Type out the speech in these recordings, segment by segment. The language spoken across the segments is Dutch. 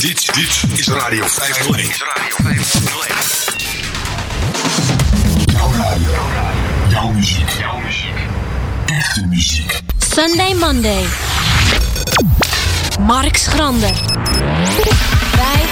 Dit, dit is Radio 501. Is Radio 501. Jouw radio. Jouw muziek. Jouw muziek. Echte muziek. Sunday Monday. Mark Schrander. 501.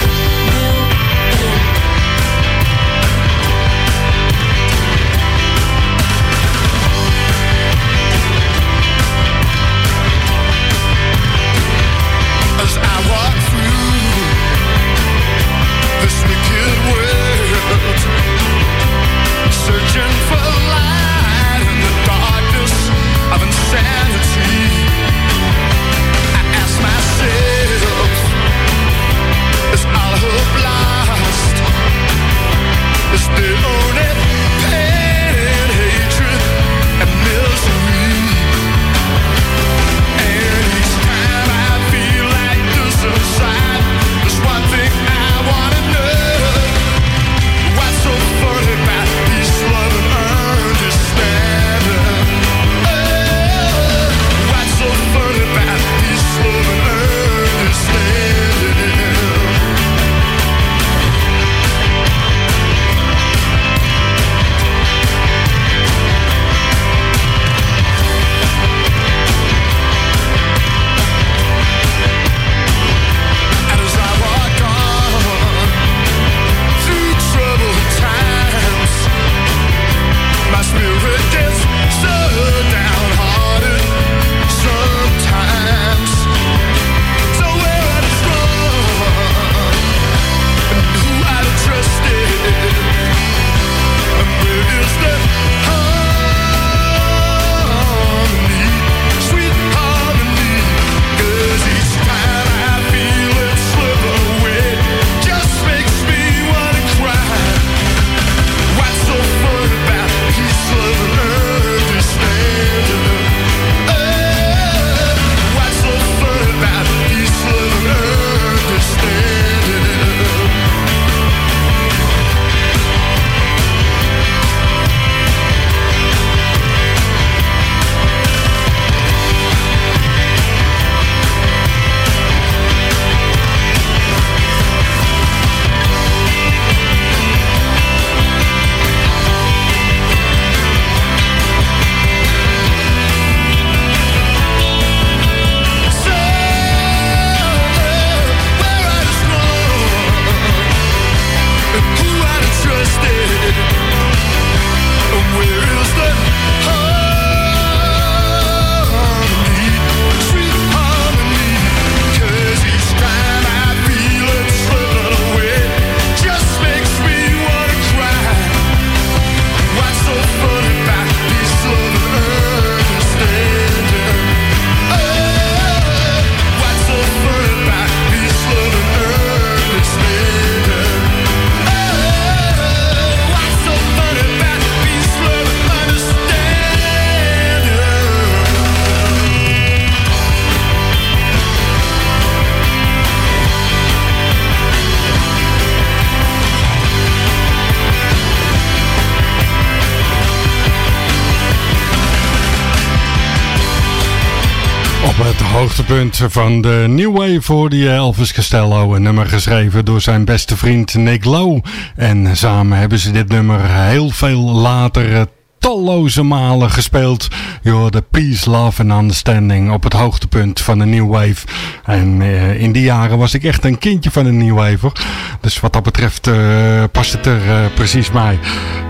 Op het hoogtepunt van de New Wave voor die Elvis Costello. Een nummer geschreven door zijn beste vriend Nick Lowe. En samen hebben ze dit nummer heel veel later eh, talloze malen gespeeld. Je hoorde Peace, Love and Understanding op het hoogtepunt van de New Wave. En eh, in die jaren was ik echt een kindje van de New Wave. hoor. Dus wat dat betreft eh, past het er precies bij.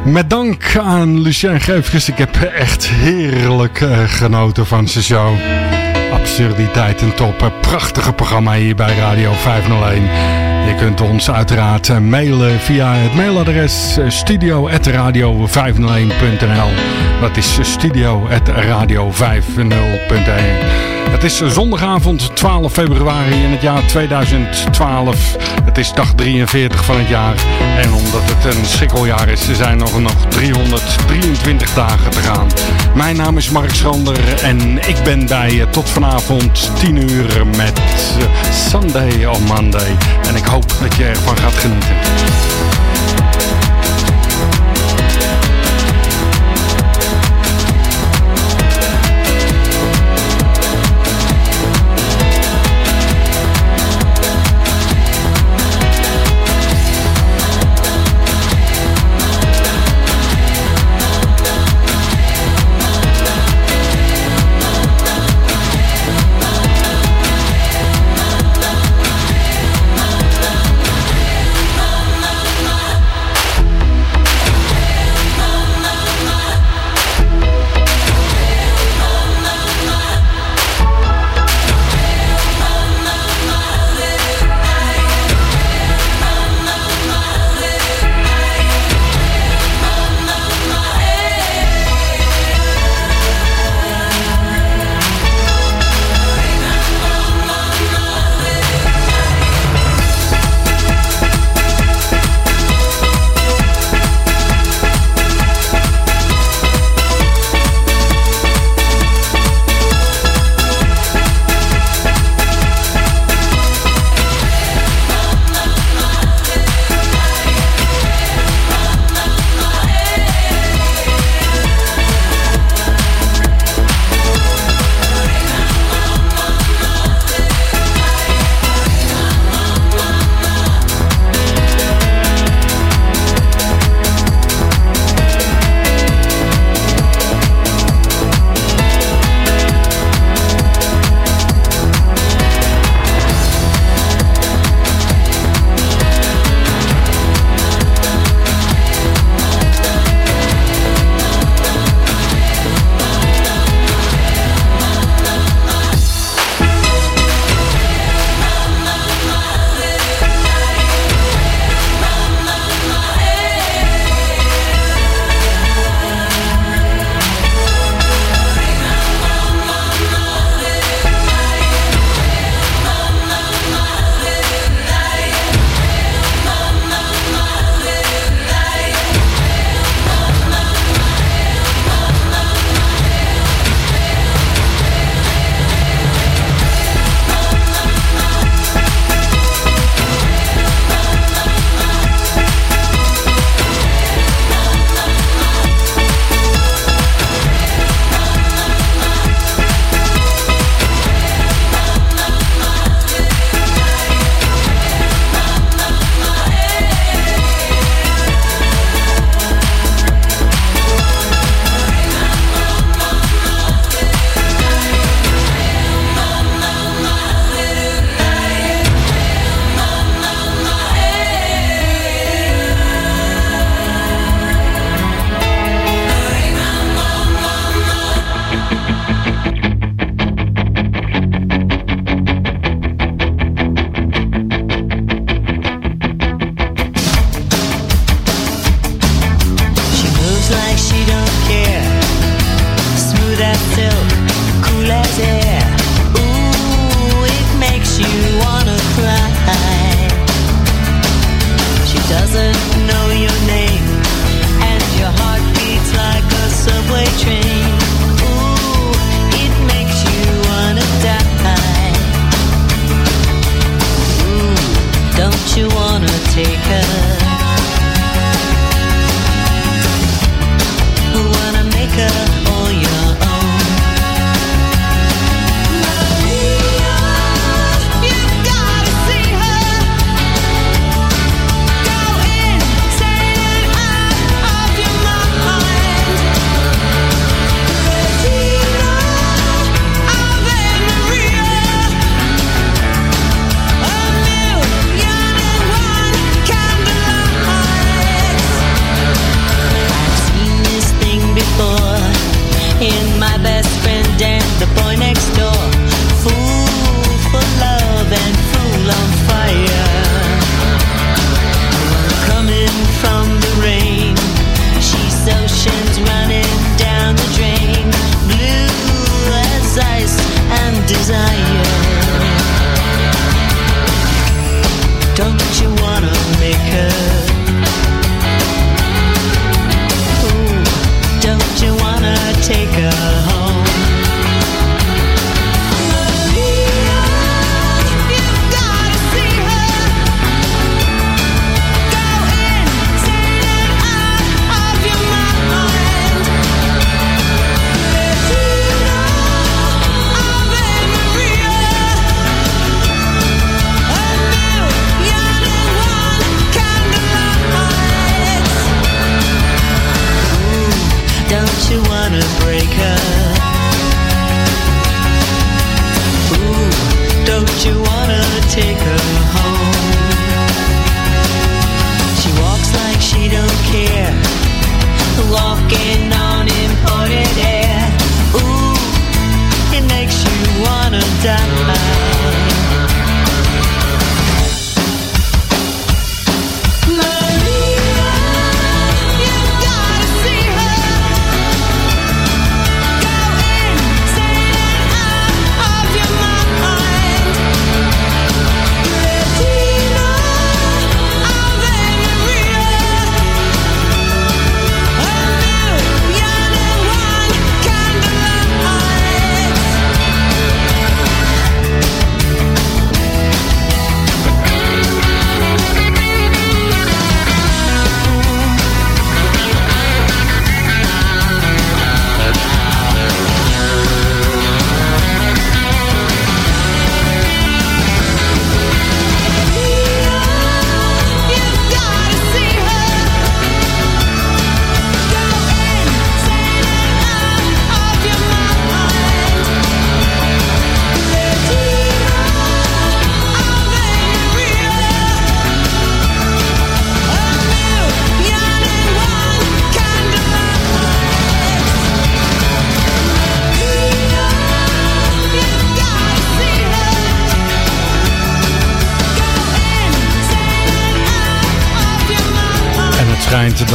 Met dank aan Lucien Geefkes. Ik heb echt heerlijk genoten van zijn show. Absurditeit en top. Een prachtige programma hier bij Radio 501. Je kunt ons uiteraard eh, mailen via het mailadres eh, studio.radio501.nl Dat is studio.radio501.nl Het is zondagavond 12 februari in het jaar 2012. Het is dag 43 van het jaar. En omdat het een schrikkeljaar is, zijn er nog 323 dagen te gaan. Mijn naam is Mark Schrander en ik ben bij je tot vanavond 10 uur met eh, Sunday on Monday. En ik hoop dat je ervan gaat genieten.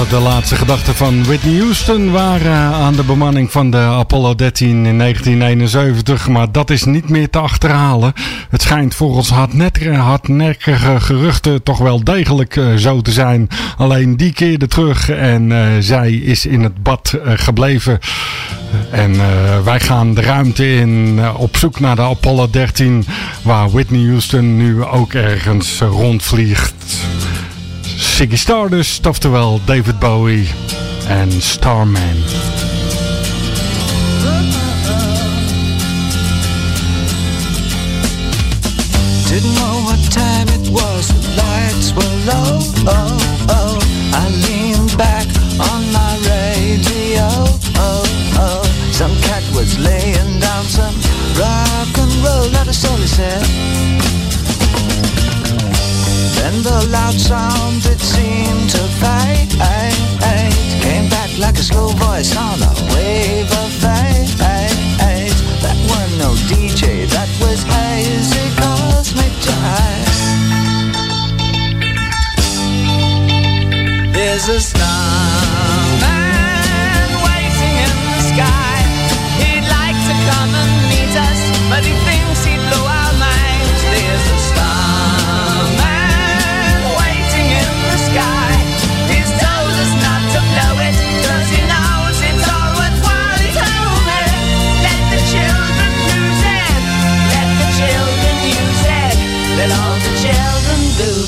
De laatste gedachten van Whitney Houston waren aan de bemanning van de Apollo 13 in 1971. Maar dat is niet meer te achterhalen. Het schijnt volgens hardnet- hardnekkige geruchten toch wel degelijk eh, zo te zijn. Alleen die keerde terug en eh, zij is in het bad eh, gebleven. En eh, wij gaan de ruimte in eh, op zoek naar de Apollo 13. Waar Whitney Houston nu ook ergens eh, rondvliegt. Ziggy Stardust, oftewel David Bowie en Starman. Didn't know what time it was, the lights were low. Oh, oh. I leaned back on my radio. Oh, oh. Some cat was laying down some rock and roll, that is all he said. Then the loud sound it seemed to fade Came back like a slow voice on a wave of fate That wasn't no DJ, that was hazy cosmic jive There's a starman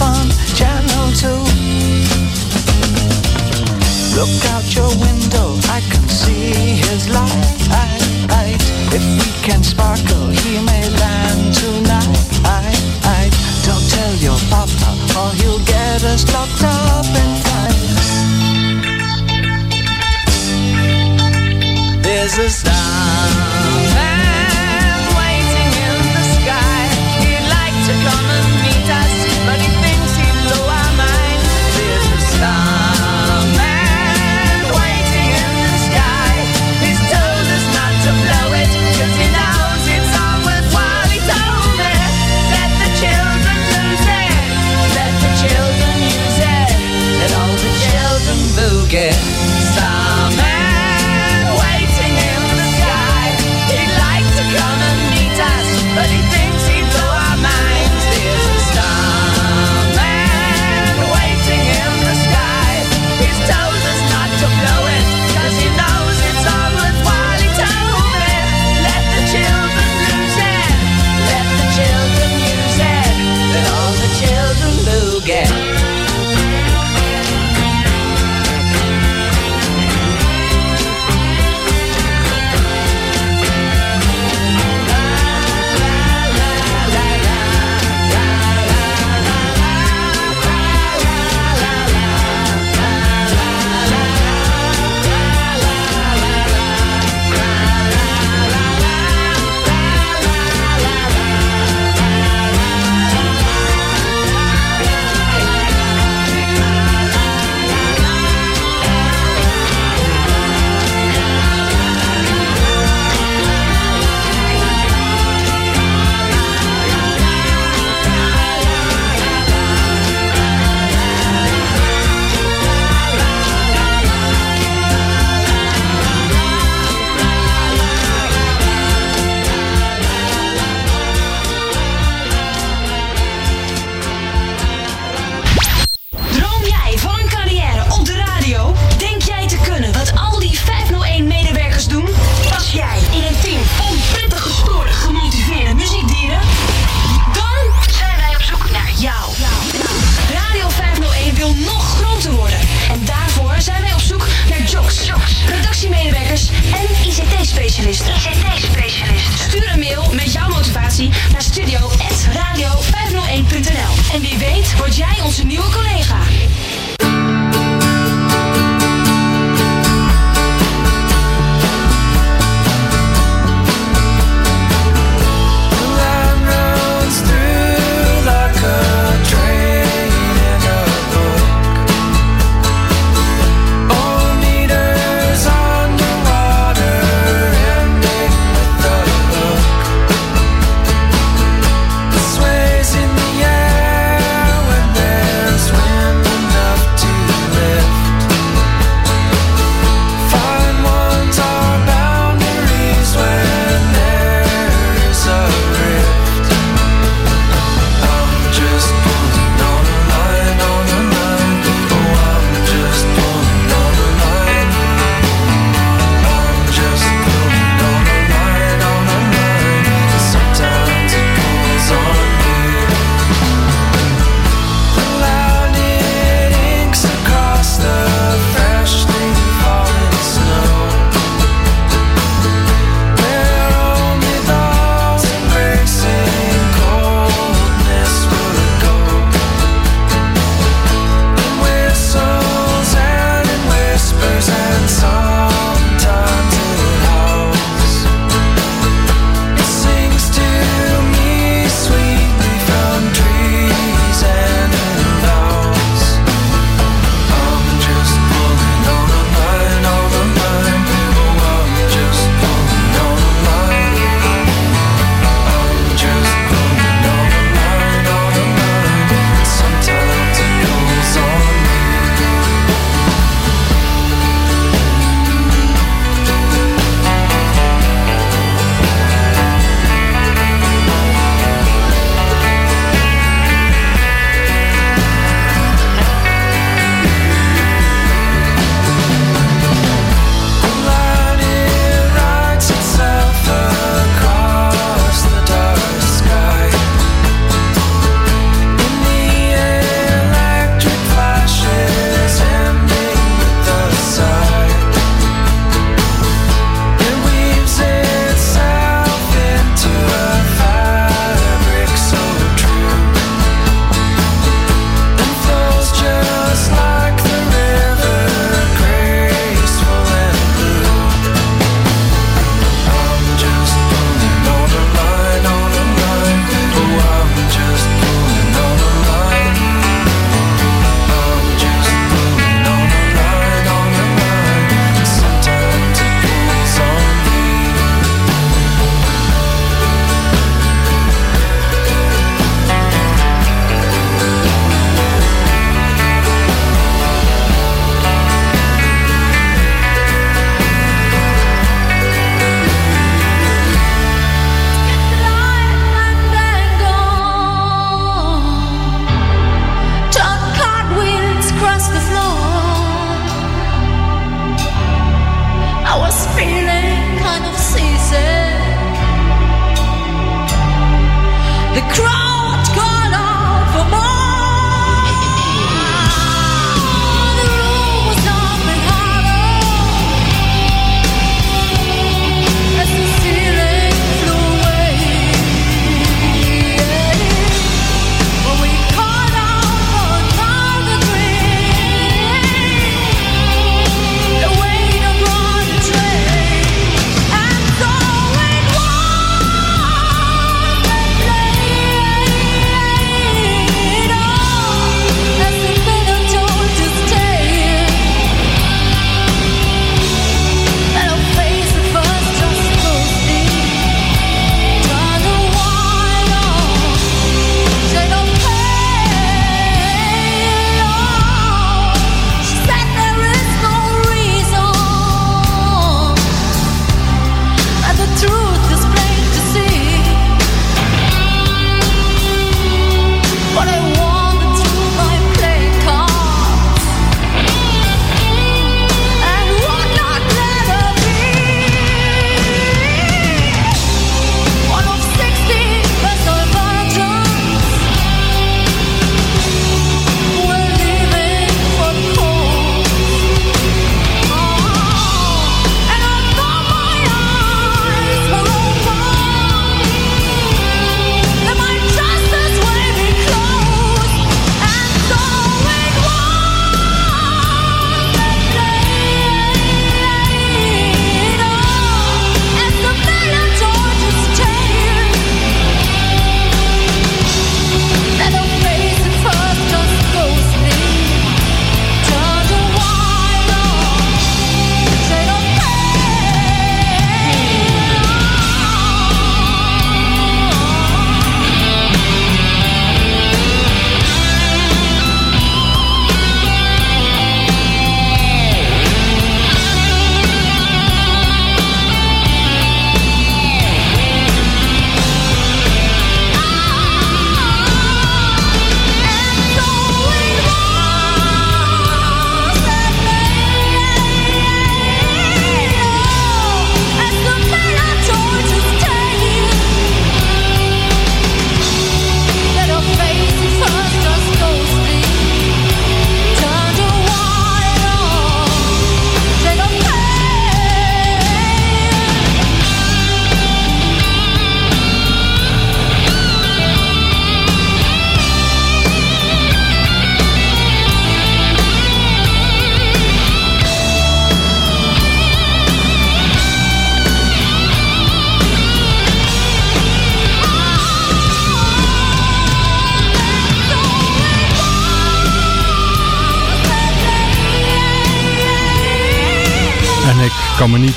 on Channel 2. Look out your window, I can see his light. If we can sparkle, he may land tonight. Don't tell your papa, or he'll get us locked up in flight. There's a star.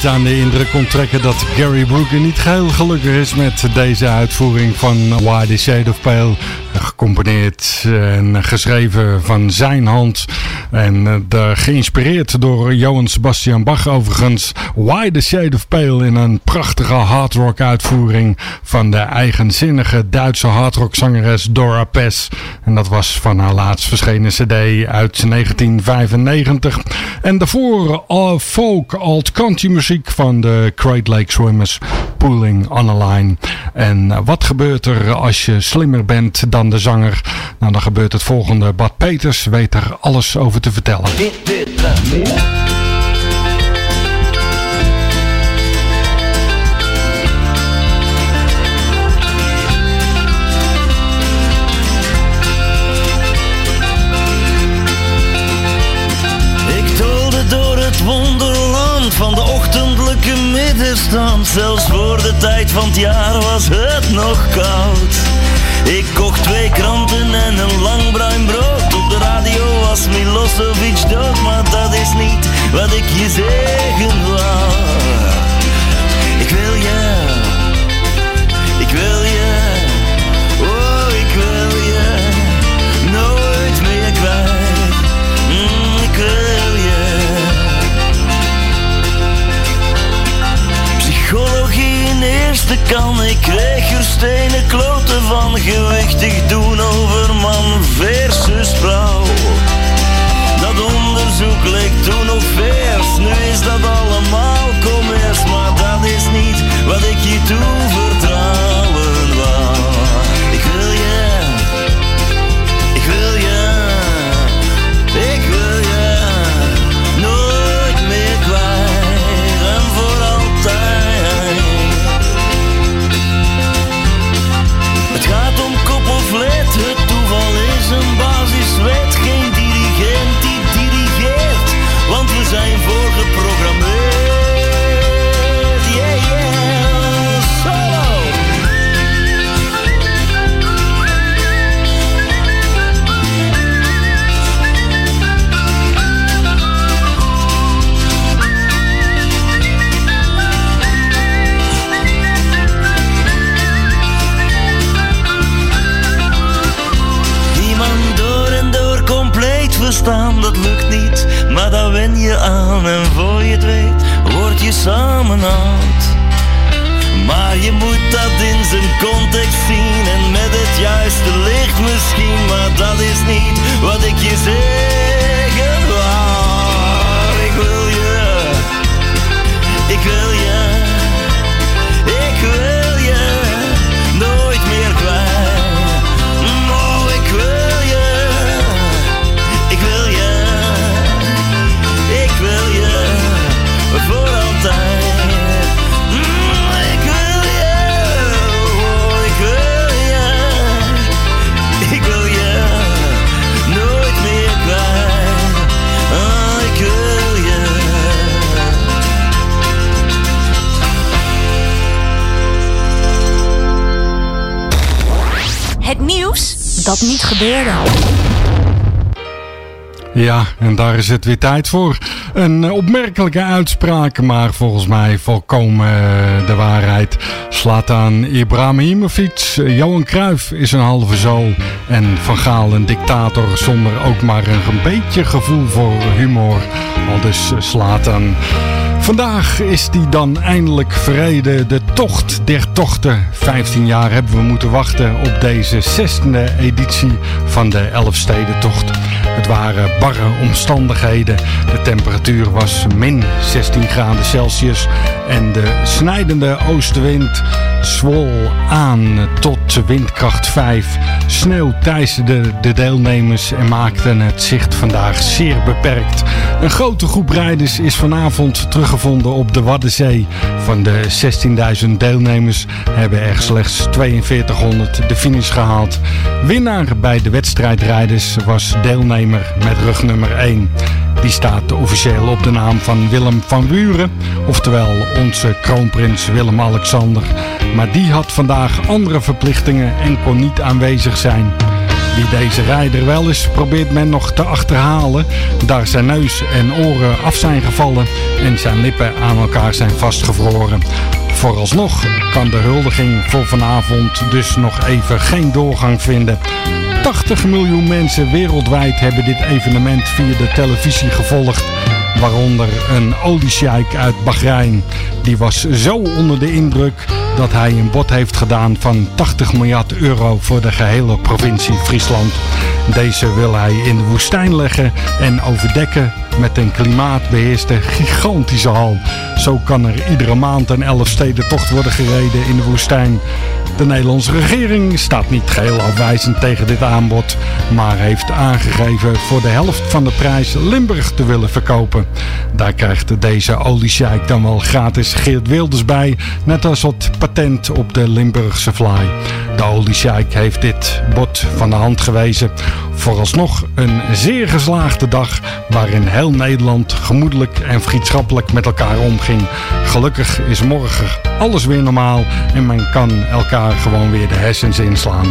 Aan de indruk onttrekken dat Gary Brooker niet geheel gelukkig is met deze uitvoering van Why the Shade of Pale. Gecomponeerd en geschreven van zijn hand. En uh, geïnspireerd door Johann Sebastian Bach overigens. Why the Shade of Pale in een prachtige hardrock uitvoering van de eigenzinnige Duitse hardrock zangeres Dora Pes. En dat was van haar laatst verschenen cd uit 1995. En daarvoor uh, folk alt country muziek van de Great Lake Swimmers, Pooling on a Line. En uh, wat gebeurt er als je slimmer bent dan de Nou, dan gebeurt het volgende. Bad Peters weet er alles over te vertellen. van de ochtendelijke middenstand. Zelfs voor de tijd van het jaar was het nog koud. Ik kocht twee kranten en een lang bruin brood. Op de radio was Milosevic dood, maar dat is niet wat ik je zeggen wou. Ik wil je, kan, ik kreeg er stenen kloten van gewichtig doen over man versus vrouw. Dat onderzoek leek toen nog vers, nu is dat allemaal commerce, maar dat is niet wat ik je toen vertrouwen Ja, en daar is het weer tijd voor. Een eh, opmerkelijke uitspraak, maar volgens mij volkomen eh, de waarheid. Slatan Ibrahimovic, eh, Johan Cruijff is een halve zool. En Van Gaal een dictator zonder ook maar een beetje gevoel voor humor. Al dus Slatan. Vandaag is die dan eindelijk vrede. De tocht der tochten. 15 jaar hebben we moeten wachten op deze 16e editie van de Elfstedentocht. Het waren barre omstandigheden. De temperatuur was min 16 graden Celsius. En de snijdende oostenwind zwol aan tot windkracht 5. Sneeuw teisterde de deelnemers en maakten het zicht vandaag zeer beperkt. Een grote groep rijders is vanavond teruggevonden op de Waddenzee. Van de 16.000 deelnemers hebben er slechts 4200 de finish gehaald. Winnaar bij de wedstrijdrijders was deelnemer met rugnummer 1. Die staat officieel op de naam van Willem van Buren, oftewel onze kroonprins Willem-Alexander. Maar die had vandaag andere verplichtingen en kon niet aanwezig zijn. Wie deze rijder wel is, probeert men nog te achterhalen. Daar zijn neus en oren af zijn gevallen en zijn lippen aan elkaar zijn vastgevroren. Vooralsnog kan de huldiging voor vanavond dus nog even geen doorgang vinden. 80 miljoen mensen wereldwijd hebben dit evenement via de televisie gevolgd. Waaronder een oliesjeik uit Bahrein. Die was zo onder de indruk dat hij een bod heeft gedaan van 80 miljard euro voor de gehele provincie Friesland. Deze wil hij in de woestijn leggen en overdekken met een klimaatbeheerste gigantische hal. Zo kan er iedere maand een Elfstedentocht worden gereden in de woestijn. De Nederlandse regering staat niet geheel afwijzend tegen dit aanbod, maar heeft aangegeven voor de helft van de prijs Limburg te willen verkopen. Daar krijgt deze oliesjeik dan wel gratis Geert Wilders bij, net als het patent op de Limburgse fly. De oliesjeik heeft dit bod van de hand gewezen. Vooralsnog een zeer geslaagde dag waarin heel Nederland gemoedelijk en vriendschappelijk met elkaar omging. Gelukkig is morgen alles weer normaal en men kan elkaar gewoon weer de hersens inslaan.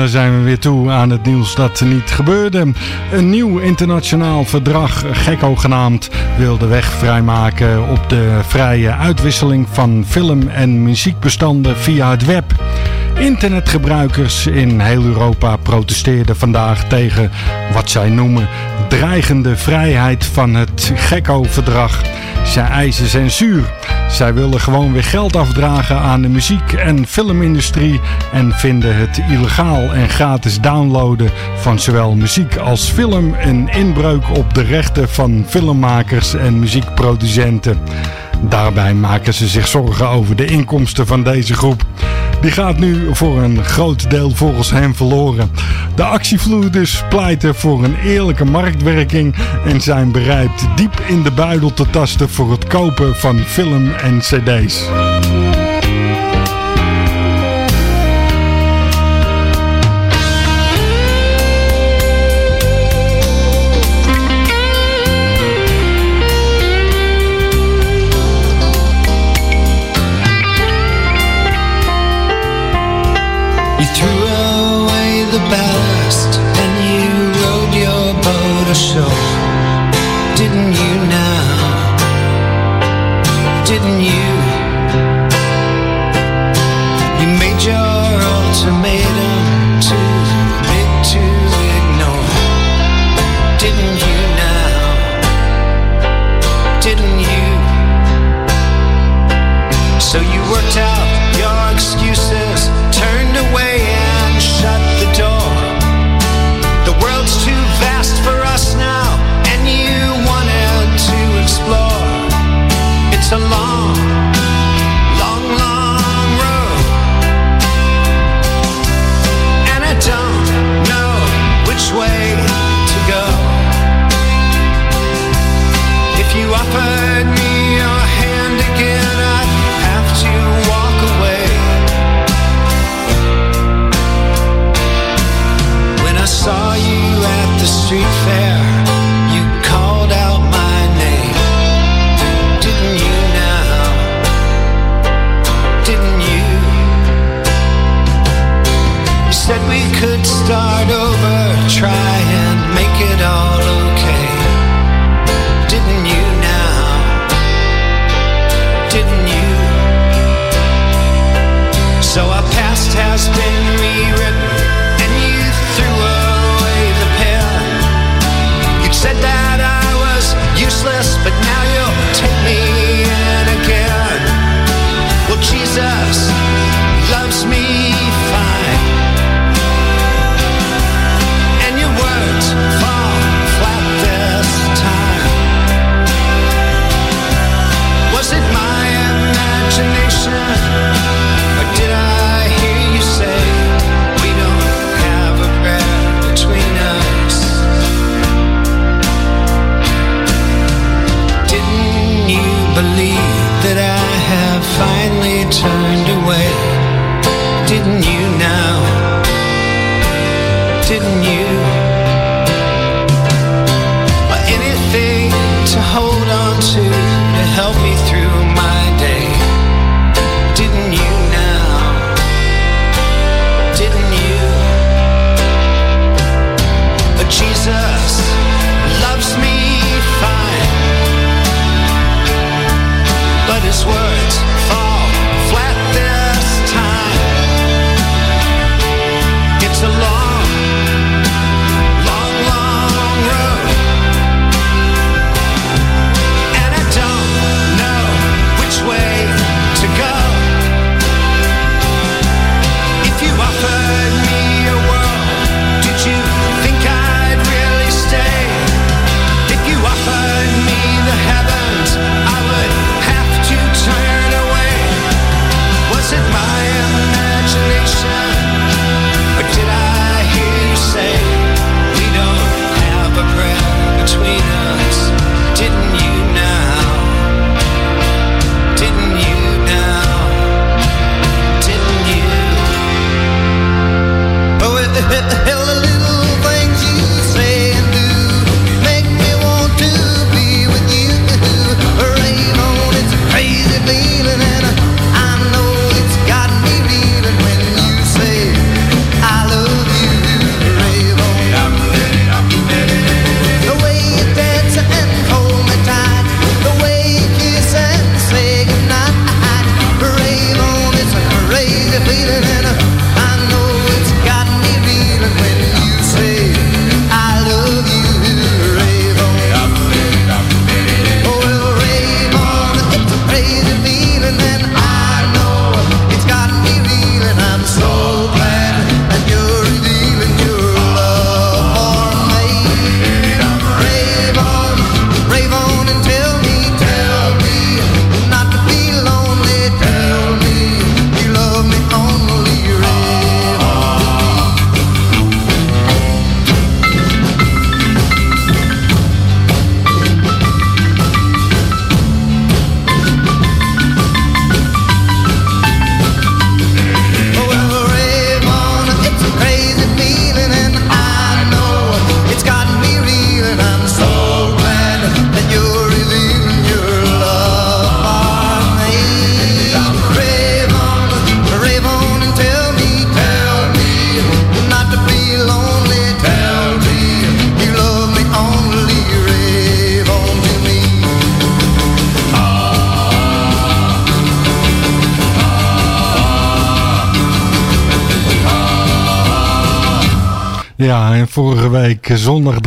Dan zijn we weer toe aan het nieuws dat niet gebeurde. Een nieuw internationaal verdrag, Gekko genaamd, wil de weg vrijmaken op de vrije uitwisseling van film- en muziekbestanden via het web. Internetgebruikers in heel Europa protesteerden vandaag tegen wat zij noemen dreigende vrijheid van het Gekko-verdrag. Zij eisen censuur. Zij willen gewoon weer geld afdragen aan de muziek- en filmindustrie en vinden het illegaal en gratis downloaden van zowel muziek als film een inbreuk op de rechten van filmmakers en muziekproducenten. Daarbij maken ze zich zorgen over de inkomsten van deze groep. Die gaat nu voor een groot deel volgens hen verloren. De actievloerders pleiten voor een eerlijke marktwerking en zijn bereid diep in de buidel te tasten voor het kopen van film en cd's. show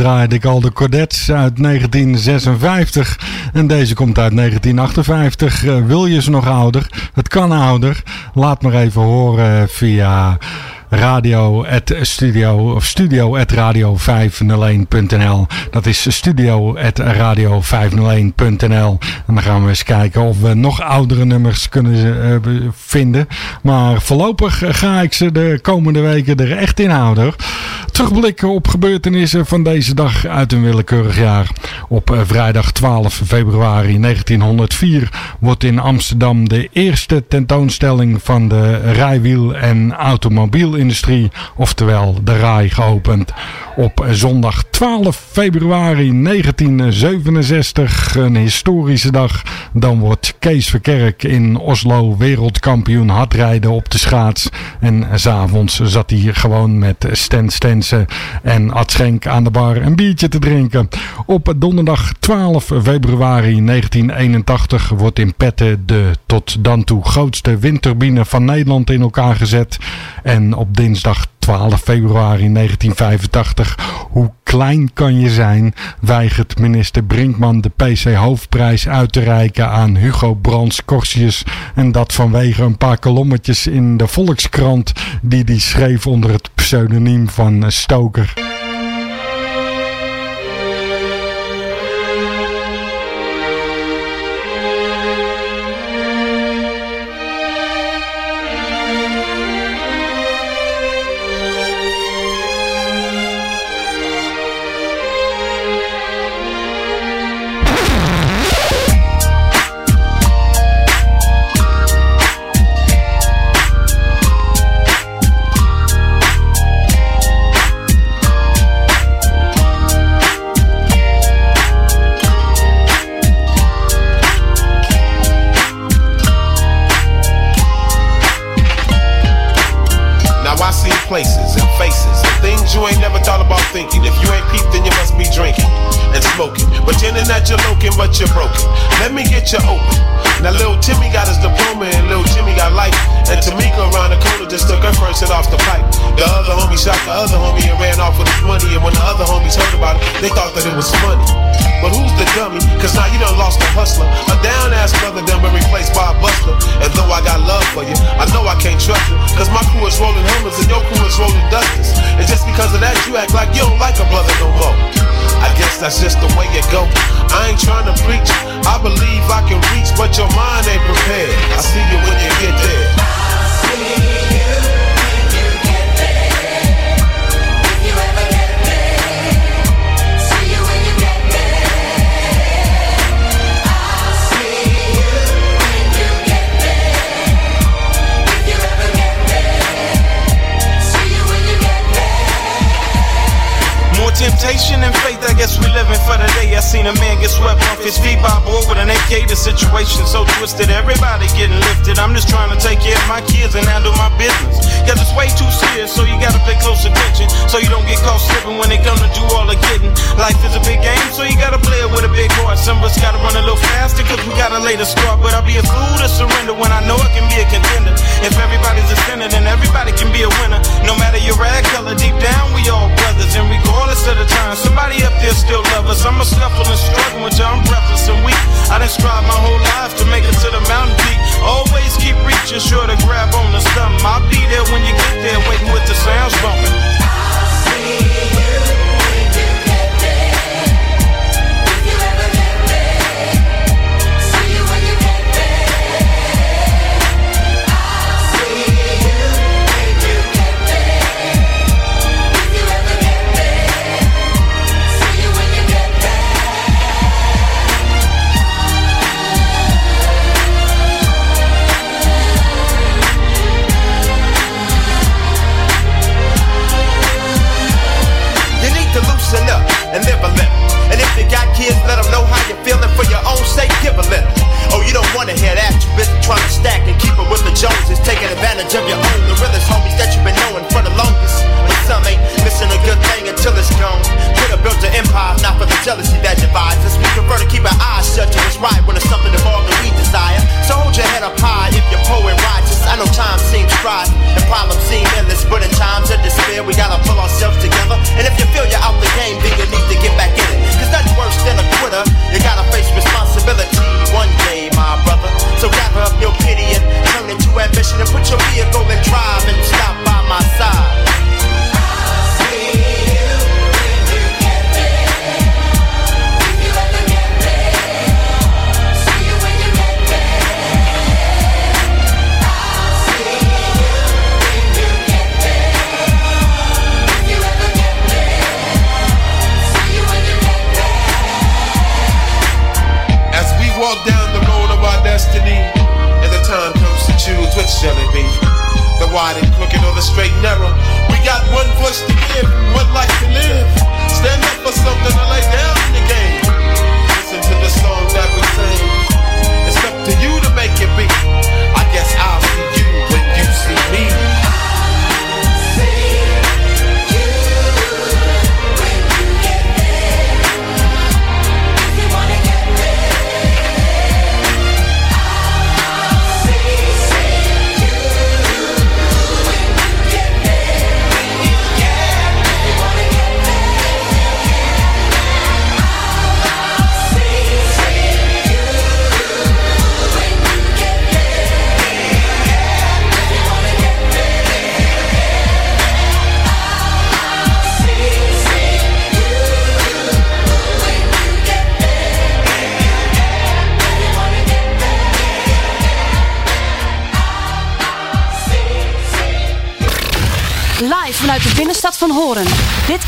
draaide ik al de Cordets uit 1956. En deze komt uit 1958. Eh, wil je ze nog ouder? Het kan ouder. Laat maar even horen via radio studio of studio radio 501.nl. Dat is studio at radio 501.nl. En dan gaan we eens kijken of we nog oudere nummers kunnen uh, vinden. Maar voorlopig ga ik ze de komende weken er echt in houden. Terugblikken op gebeurtenissen van deze dag uit een willekeurig jaar. Op uh, vrijdag 12 februari 1904 wordt in Amsterdam de eerste tentoonstelling van de rijwiel- en automobielindustrie, oftewel de RAI, geopend. Op zondag 12 februari 1967, een historische dag, dan wordt Kees Verkerk in Oslo wereldkampioen hardrijden op de schaats. En s'avonds zat hij gewoon met Sten En Ad Schenk aan de bar een biertje te drinken. Op donderdag 12 februari 1981 wordt in Petten de tot dan toe grootste windturbine van Nederland in elkaar gezet. En op dinsdag 12 februari 1985. Hoe klein kan je zijn? Weigert minister Brinkman de PC-hoofdprijs uit te reiken aan Hugo Brands Corsius. En dat vanwege een paar kolommetjes in de Volkskrant die hij schreef onder het pseudoniem van Stoker.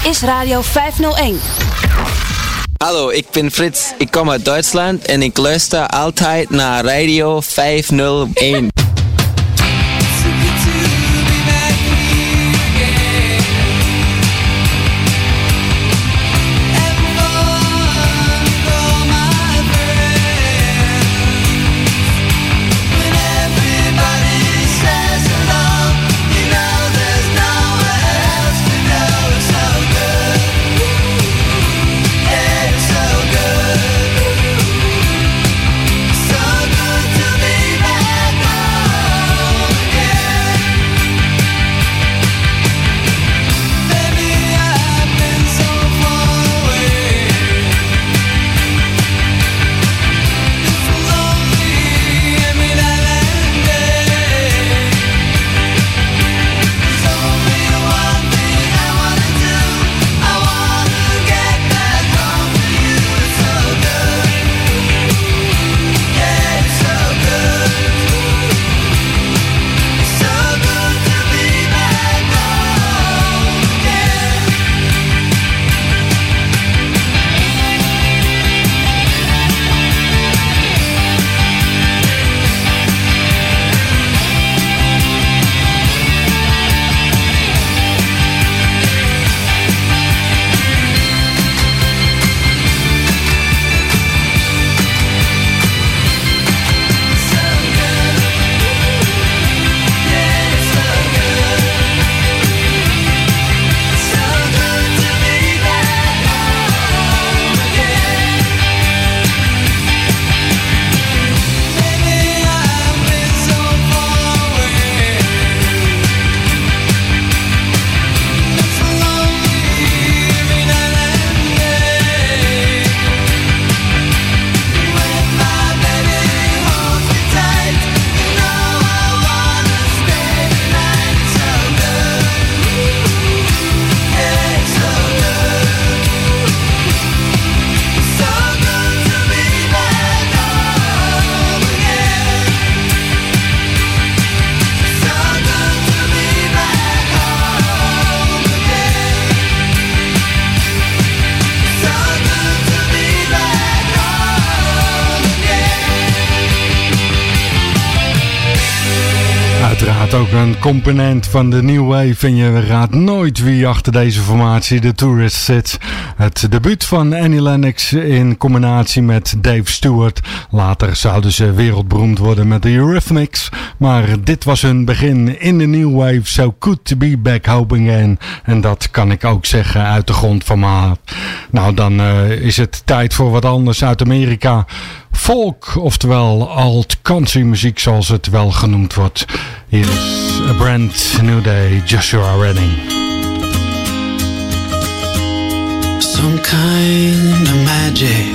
Is Radio 501. Hallo, ik ben Frits. Ik kom uit Duitsland en ik luister altijd naar Radio 501. Een component van de New Wave. En je raadt nooit wie achter deze formatie de Tourist zit. Het debuut van Annie Lennox in combinatie met Dave Stewart. Later zouden ze wereldberoemd worden met de Eurythmics. Maar dit was hun begin in de New Wave. So good to be back home again. En dat kan ik ook zeggen uit de grond van mijn hart. Nou, dan eh, is het tijd voor wat anders uit Amerika. Folk, oftewel alt country muziek zoals het wel genoemd wordt. Hier is A Brand New Day, Joshua Redding. Some kind of magic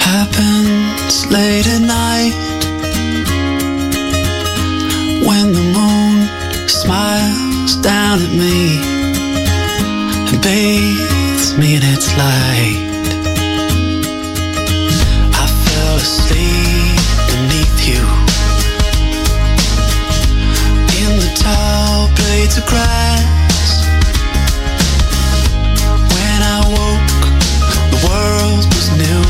happens late at night when the moon smiles down at me and bathes me in its light. I fell asleep beneath you in the tall blades of grass. New.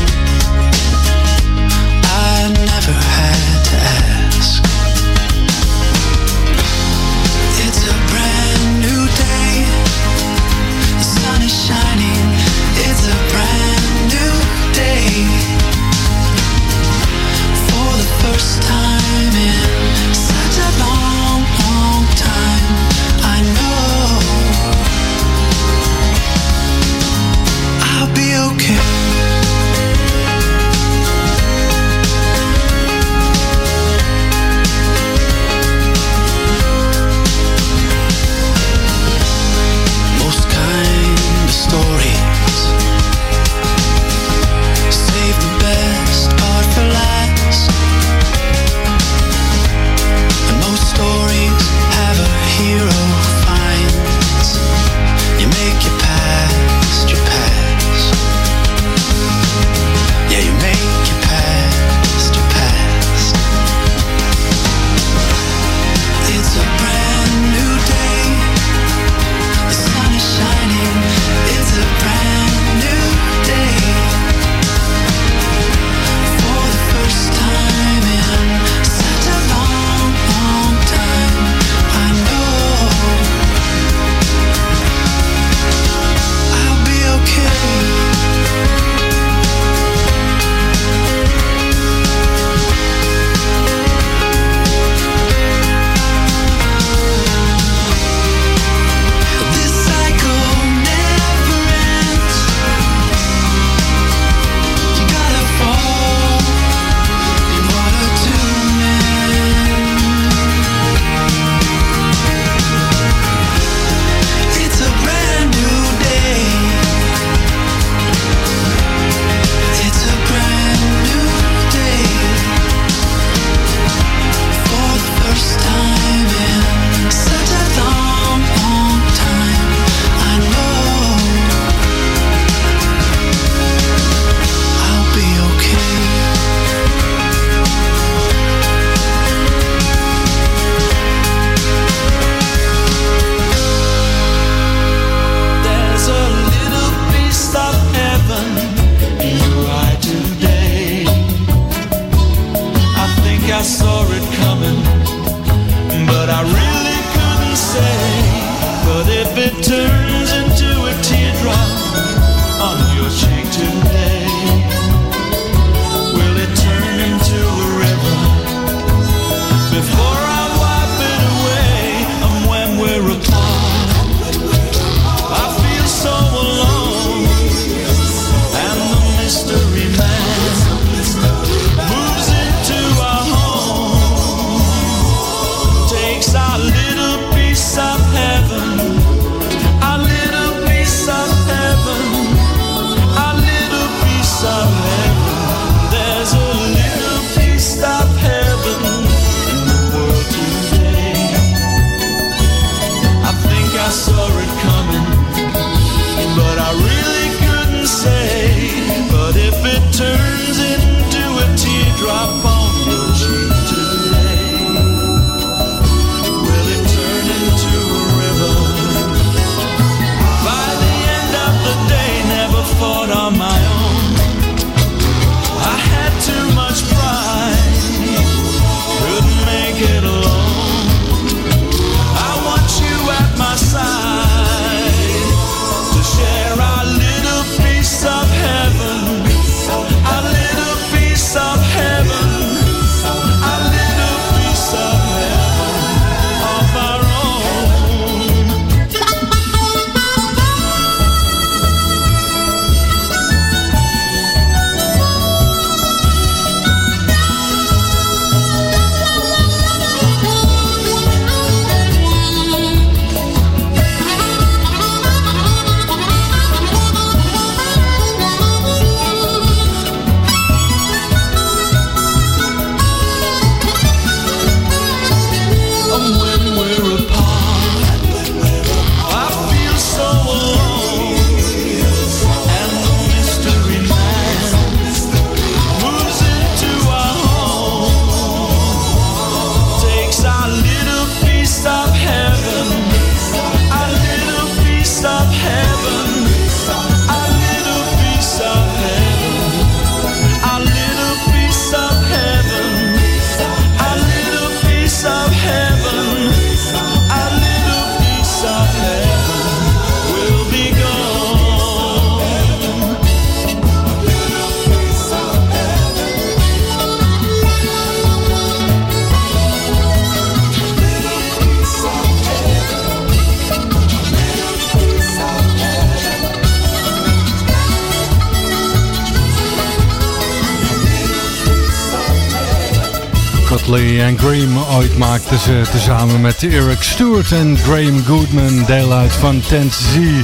Tezamen met Eric Stewart en Graham Goodman deel uit van Tennessee.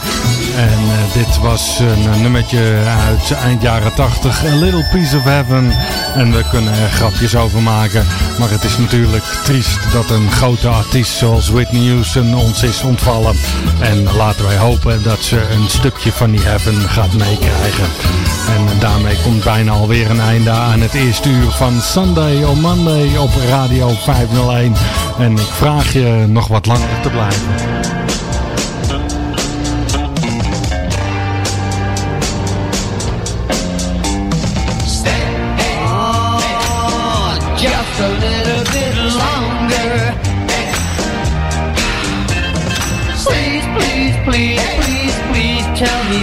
En eh, dit was een nummertje uit eind jaren 80, A Little Piece of Heaven. En we kunnen er grapjes over maken. Maar het is natuurlijk triest dat een grote artiest zoals Whitney Houston ons is ontvallen. En laten wij hopen dat ze een stukje van die Heaven gaat meekrijgen. En daarmee komt bijna alweer een einde aan het eerste uur van Sunday on Monday op Radio 501. En ik vraag je nog wat langer te blijven.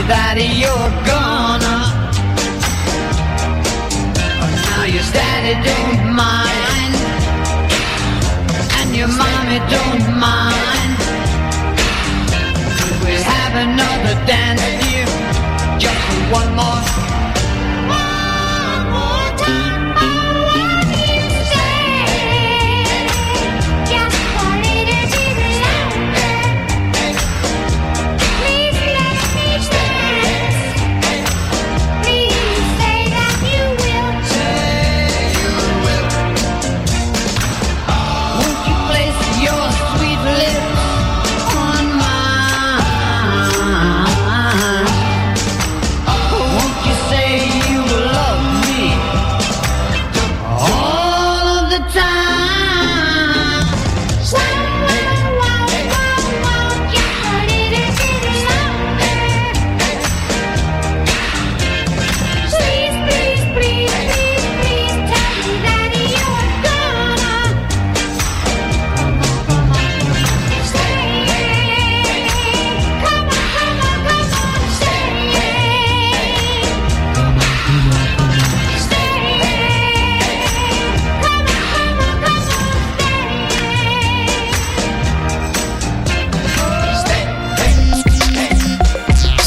That you're gonna. Now your daddy don't mind, and your mommy don't mind. We have another dance, dear? Just one more.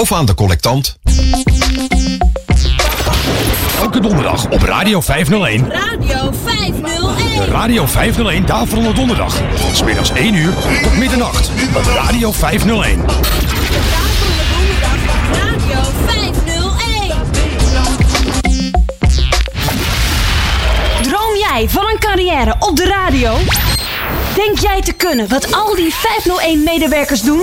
of aan de collectant. Elke donderdag op Radio 501. Radio 501. De Radio 501 Daverende Donderdag. Van 's middags 1 uur tot middernacht op Radio 501. Radio 501. Droom jij van een carrière op de radio? Denk jij te kunnen wat al die 501-medewerkers doen?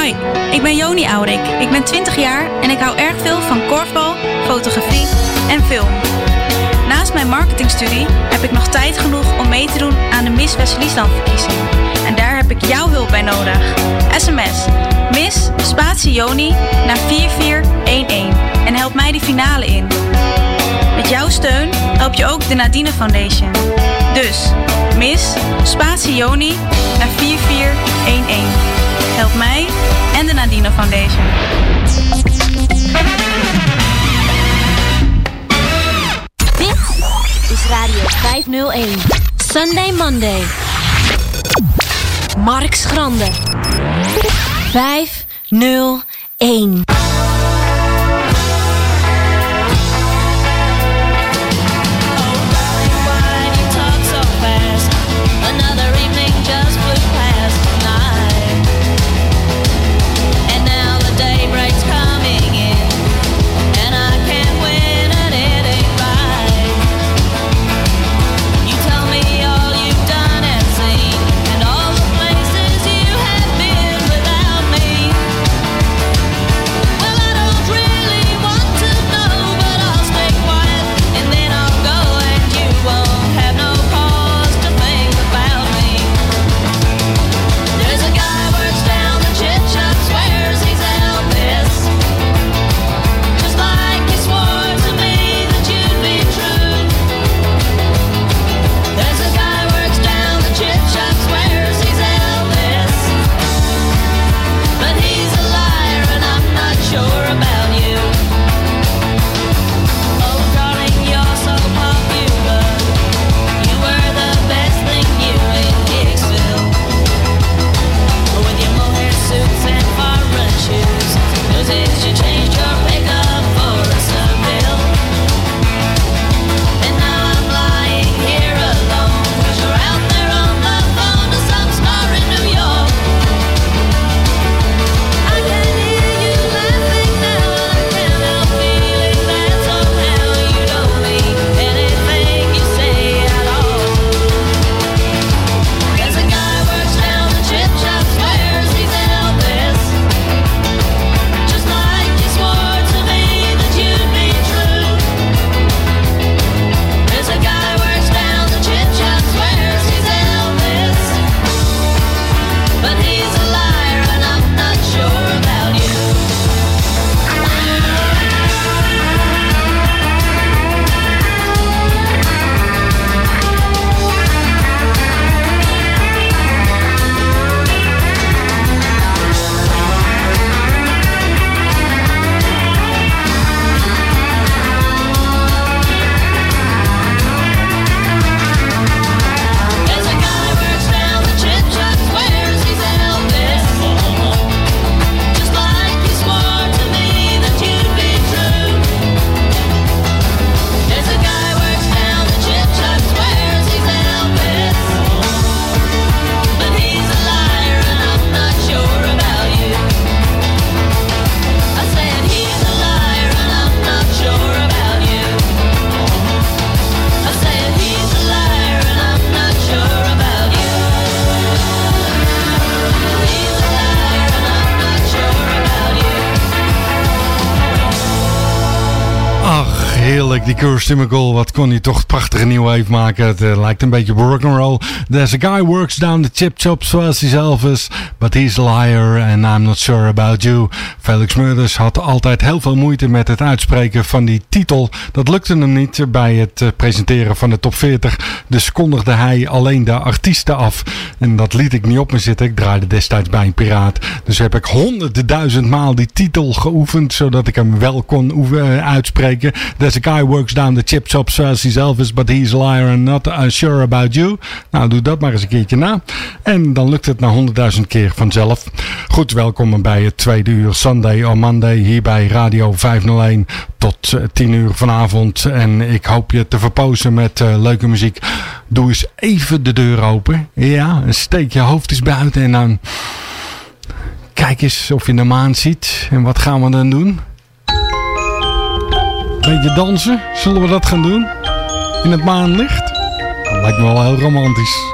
Hoi, ik ben Joni Aurik. Ik ben 20 jaar en ik hou erg veel van korfbal, fotografie en film. Naast mijn marketingstudie heb ik nog tijd genoeg om mee te doen aan de Miss West-Friesland-verkiezing. En daar heb ik jouw hulp bij nodig. SMS Miss Spatie Joni naar 4411 en help mij die finale in. Met jouw steun help je ook de Nadine Foundation. Dus Miss Spatie Joni naar 4411. Help mij en de Nadine Foundation. Dit is Radio 501. Sunday Monday. Mark Schrander. 501. McCall, wat kon hij toch prachtige nieuw wave maken. Het eh, lijkt een beetje roll. There's a guy works down the chip chops zoals hij zelf is. But he's a liar and I'm not sure about you. Felix Murders had altijd heel veel moeite met het uitspreken van die titel. Dat lukte hem niet bij het eh, presenteren van de top 40. Dus kondigde hij alleen de artiesten af. En dat liet ik niet op me zitten. Ik draaide destijds bij een piraat. Dus heb ik honderdduizend duizend maal die titel geoefend. Zodat ik hem wel kon eh, uitspreken. There's a guy works down the chip shop hij zelf is. But he's a liar and not uh, sure about you. Nou, doe dat maar eens een keertje na. En dan lukt het na honderdduizend keer vanzelf. Goed, welkom bij het tweede uur Sunday on Monday. Hier bij Radio 501 tot eh, 10 uur vanavond. En ik hoop je te verpozen met eh, leuke muziek. Doe eens even de deur open. Ja, steek je hoofd eens buiten en dan... Kijk eens of je de maan ziet. En wat gaan we dan doen? Beetje dansen? Zullen we dat gaan doen? In het maanlicht? Lijkt me wel heel romantisch.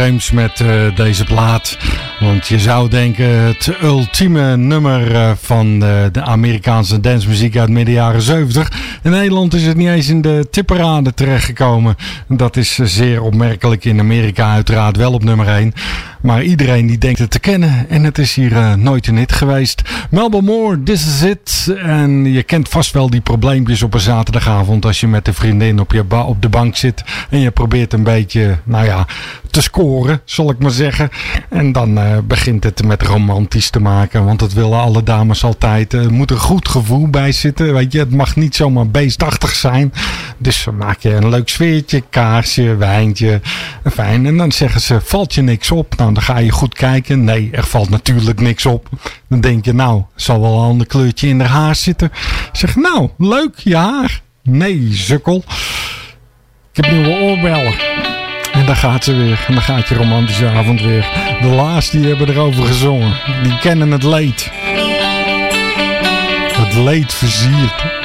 Met eh, deze plaat. Want je zou denken het ultieme nummer eh, van eh, de Amerikaanse dancemuziek uit midden jaren 70. In Nederland is het niet eens in de tipperade terechtgekomen. Dat is zeer opmerkelijk. In Amerika uiteraard wel op nummer 1. Maar iedereen die denkt het te kennen. En het is hier nooit een hit geweest. Melba Moore, This Is It. En je kent vast wel die probleempjes op een zaterdagavond. Als je met een vriendin op, je op de bank zit. En je probeert een beetje, nou ja, te scoren, zal ik maar zeggen. En dan eh, begint het met romantisch te maken. Want dat willen alle dames altijd. Er moet een goed gevoel bij zitten. Weet je, het mag niet zomaar beestachtig zijn. Dus maak je een leuk sfeertje, kaarsje, wijntje. Fijn. En dan zeggen ze, valt je niks op? Nou, dan ga je goed kijken. Nee, er valt natuurlijk niks op. Dan denk je, nou, zal wel een ander kleurtje in haar haar zitten. Zeg, nou, leuk, je haar. Nee, sukkel. Ik heb nieuwe oorbellen. En daar gaat ze weer. En dan gaat je romantische avond weer. De laatste die hebben erover gezongen. Die kennen het leed. Het leed versiert.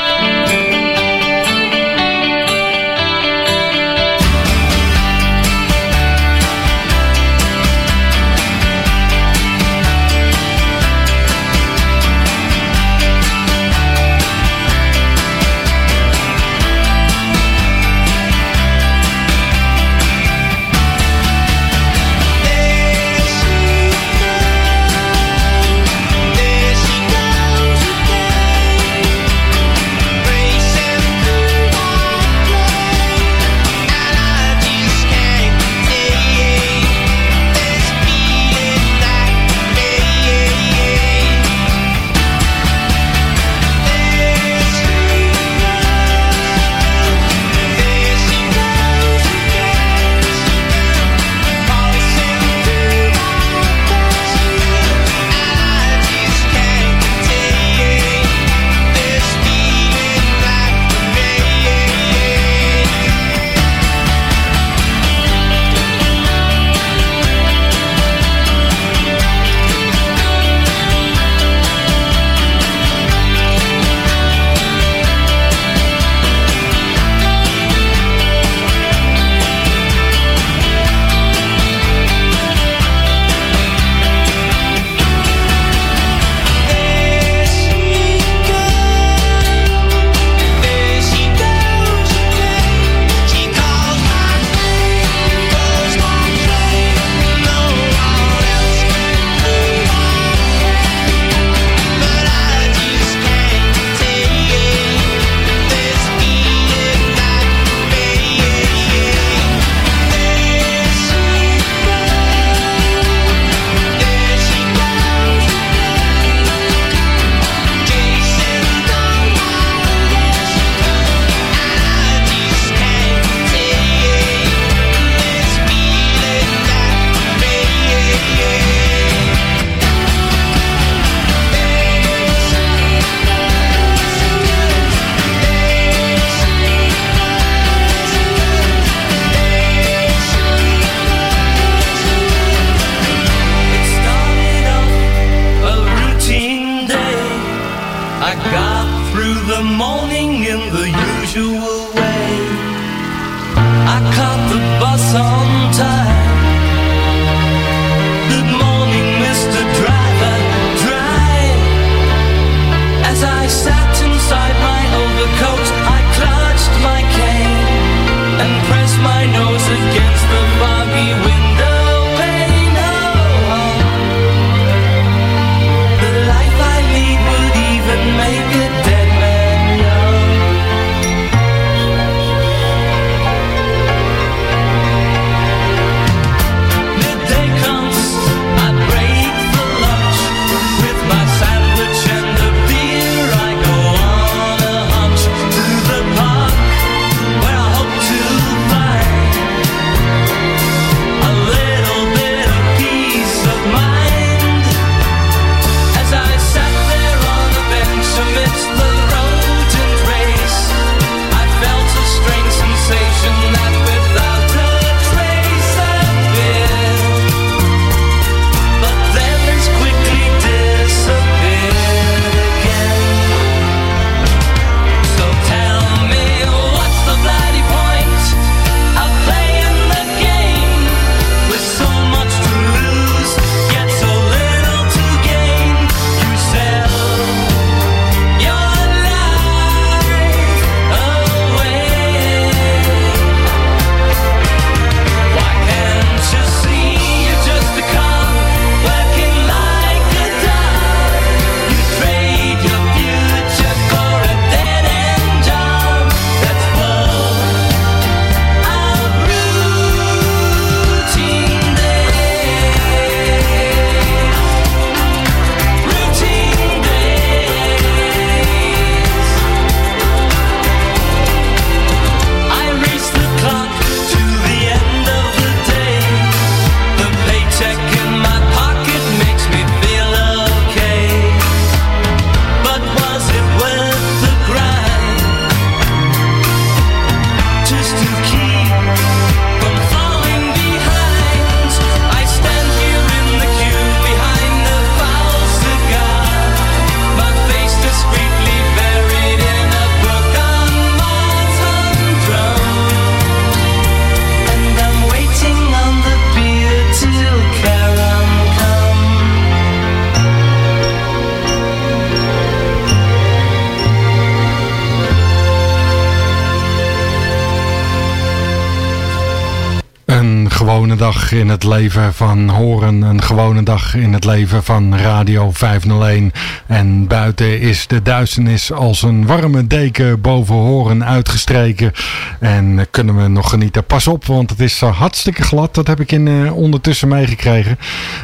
Het leven van Horen. Een gewone dag in het leven van Radio 501. En buiten is de duisternis als een warme deken boven Horen uitgestreken. En kunnen we nog genieten. Pas op, want het is eh, hartstikke glad. Dat heb ik in, eh, ondertussen meegekregen.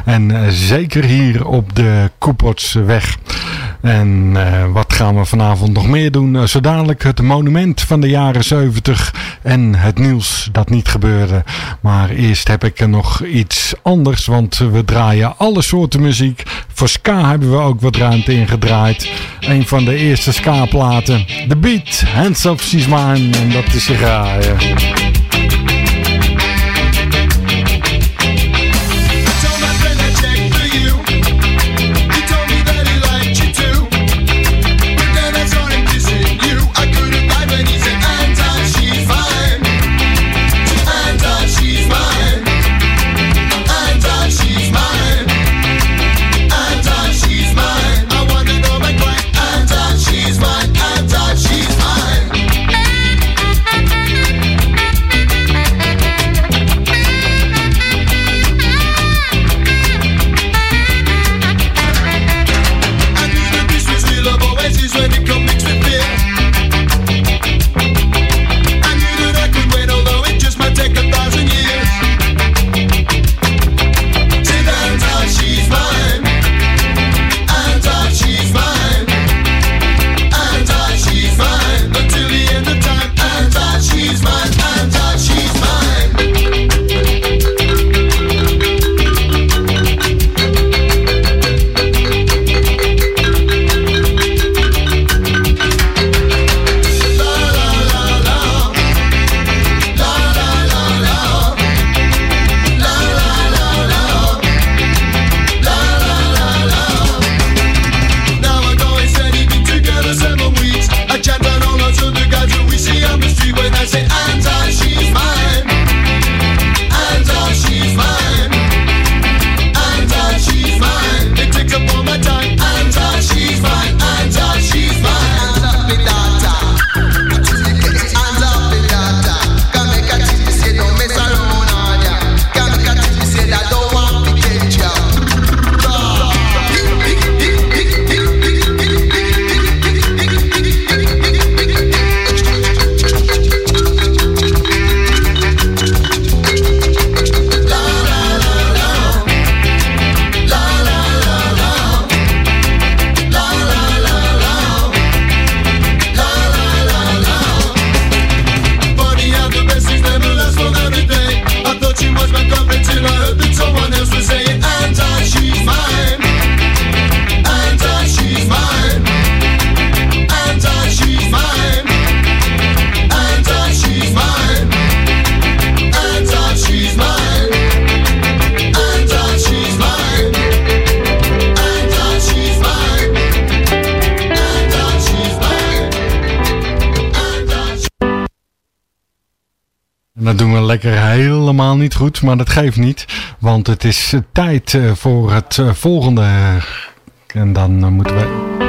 En eh, zeker hier op de Koepotsweg. En eh, wat gaan we vanavond nog meer doen? Uh, zo dadelijk het monument van de jaren 70 en het nieuws dat niet gebeurde. Maar eerst heb ik nog iets anders, want we draaien alle soorten muziek. Voor ska hebben we ook wat ruimte ingedraaid. Een van de eerste ska-platen. The Beat, Hands Up Mine. En dat is je. Helemaal niet goed, maar dat geeft niet. Want het is tijd voor het volgende. En dan moeten we...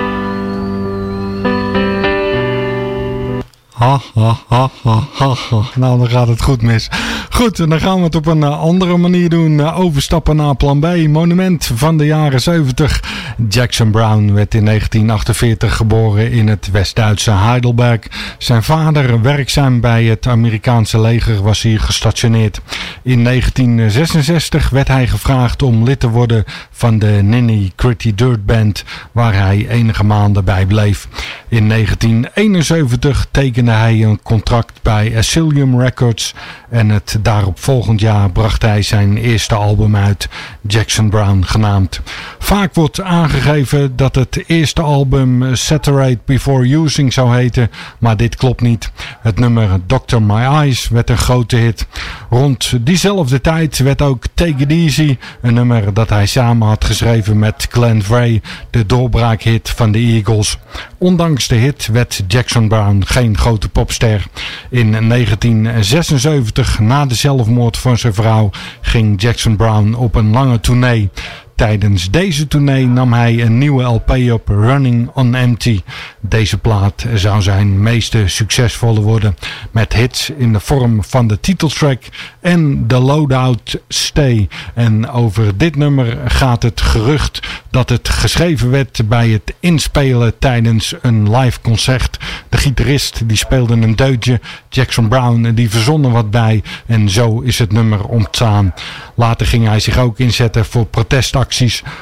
Ha, ha, ha, ha, ha, ha. Nou, dan gaat het goed mis. Goed, en dan gaan we het op een andere manier doen. overstappen naar plan B. Monument van de jaren 70. Jackson Brown werd in 1948 geboren in het West-Duitse Heidelberg. Zijn vader, werkzaam bij het Amerikaanse leger, was hier gestationeerd. In 1966 werd hij gevraagd om lid te worden van de Ninny Gritty Dirt Band, waar hij enige maanden bij bleef. In 1971 tekende hij een contract bij Asylum Records en het daarop volgend jaar bracht hij zijn eerste album uit, Jackson Brown genaamd. Vaak wordt aangegeven dat het eerste album Saturate Before Using zou heten, maar dit klopt niet. Het nummer Dr. My Eyes werd een grote hit. Rond diezelfde tijd werd ook Take It Easy, een nummer dat hij samen had geschreven met Glenn Frey, de doorbraakhit van de Eagles. Ondanks de hit werd Jackson Brown geen grote popster. In 1976, na de zelfmoord van zijn vrouw, ging Jackson Brown op een lange tournee. Tijdens deze tournee nam hij een nieuwe LP op Running on Empty. Deze plaat zou zijn meeste succesvolle worden met hits in de vorm van de titeltrack en de Loadout Stay. En over dit nummer gaat het gerucht dat het geschreven werd bij het inspelen tijdens een live concert. De gitarist die speelde een deutje, Jackson Brown die verzon er wat bij en zo is het nummer ontstaan. Later ging hij zich ook inzetten voor protestacties.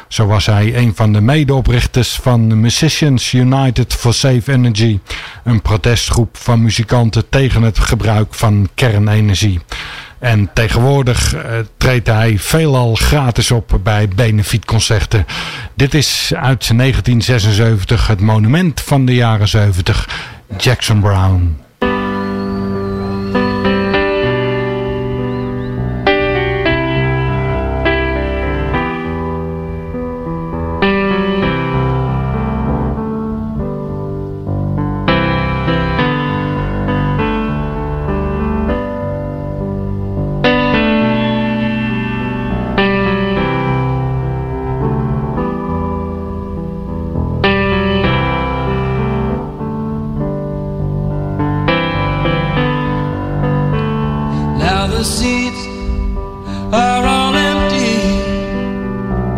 Zo was hij een van de medeoprichters van Musicians United for Safe Energy. Een protestgroep van muzikanten tegen het gebruik van kernenergie. En tegenwoordig uh, treedt hij veelal gratis op bij benefietconcerten. Dit is uit 1976 het monument van de jaren 70, Jackson Brown. Seats are all empty.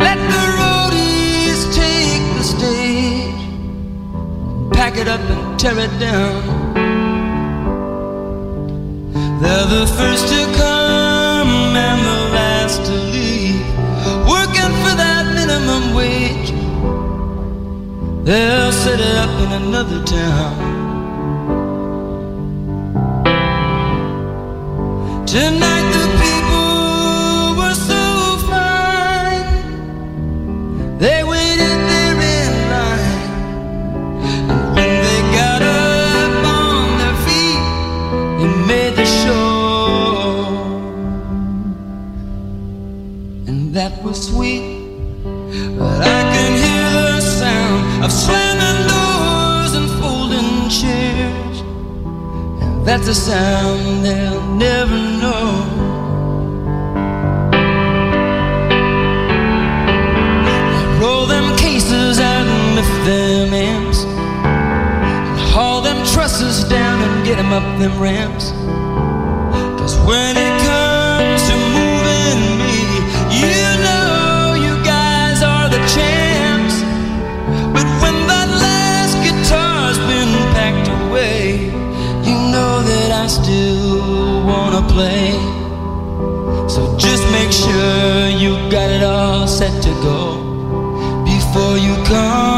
Let the roadies take the stage, pack it up and tear it down. They're the first to come and the last to leave, working for that minimum wage. They'll set it up in another town. Tonight the people were so fine. They waited there in line. And when they got up on their feet, made the show. And that was sweet. But I can hear the sound of slamming doors and folding chairs. And that's a sound they'll never know. Roll them cases and lift them amps. Haul them trusses down and get them up them ramps. Cause when it comes to moving me, you know you guys are the champs. But when that last guitar's been packed away, you know that I still wanna play. So just make sure you got it all set to go before you come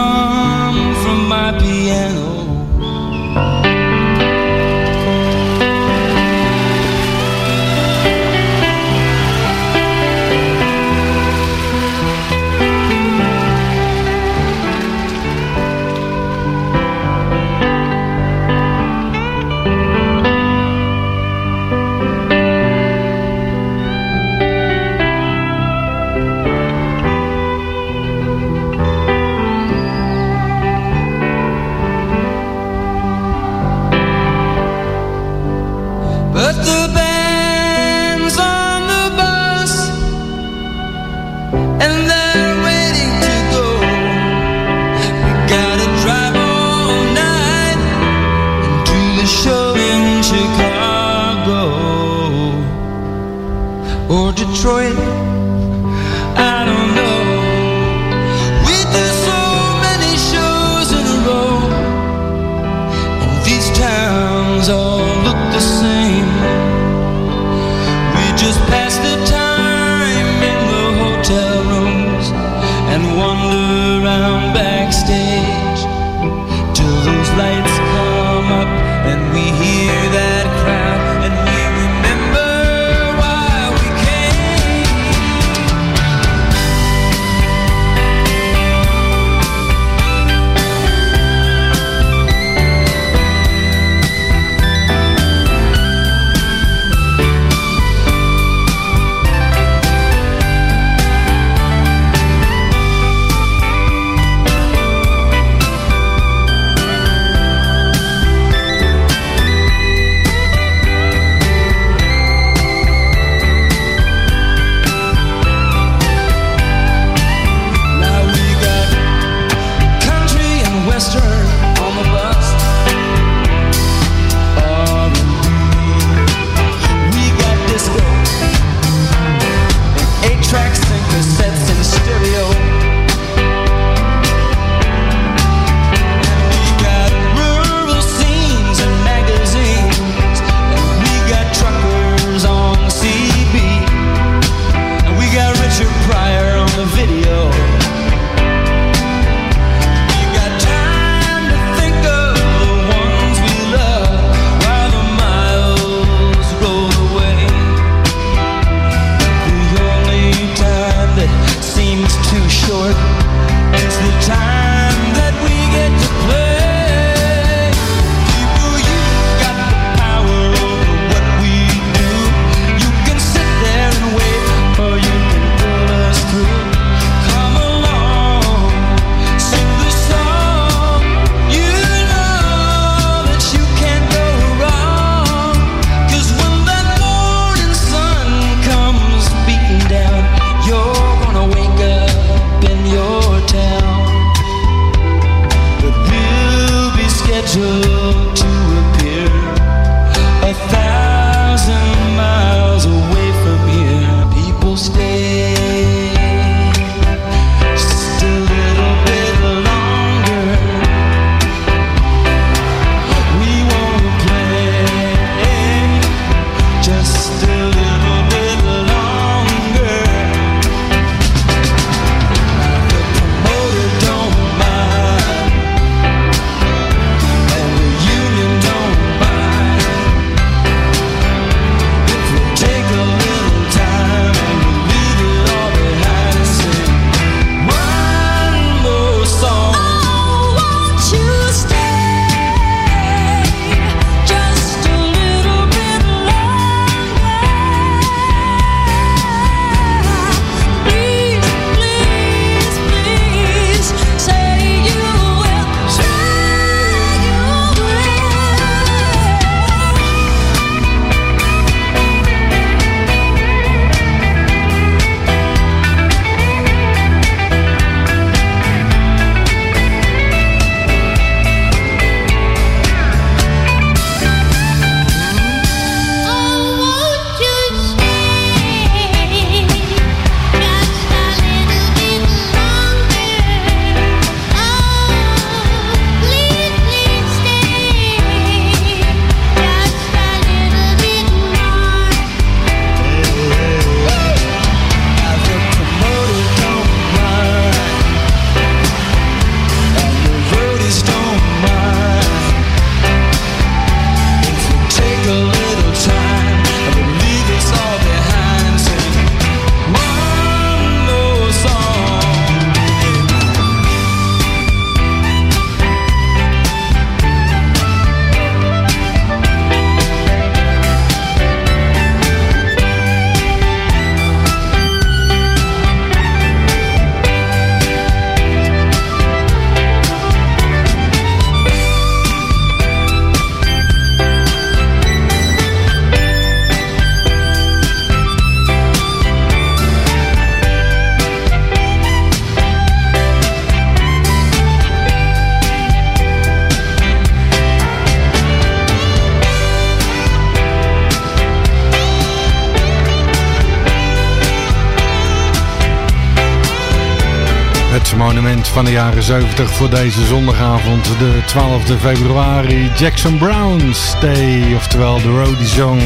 van de jaren 70 voor deze zondagavond, de 12e februari. Jackson Brown, Stay, oftewel de Roadie Song.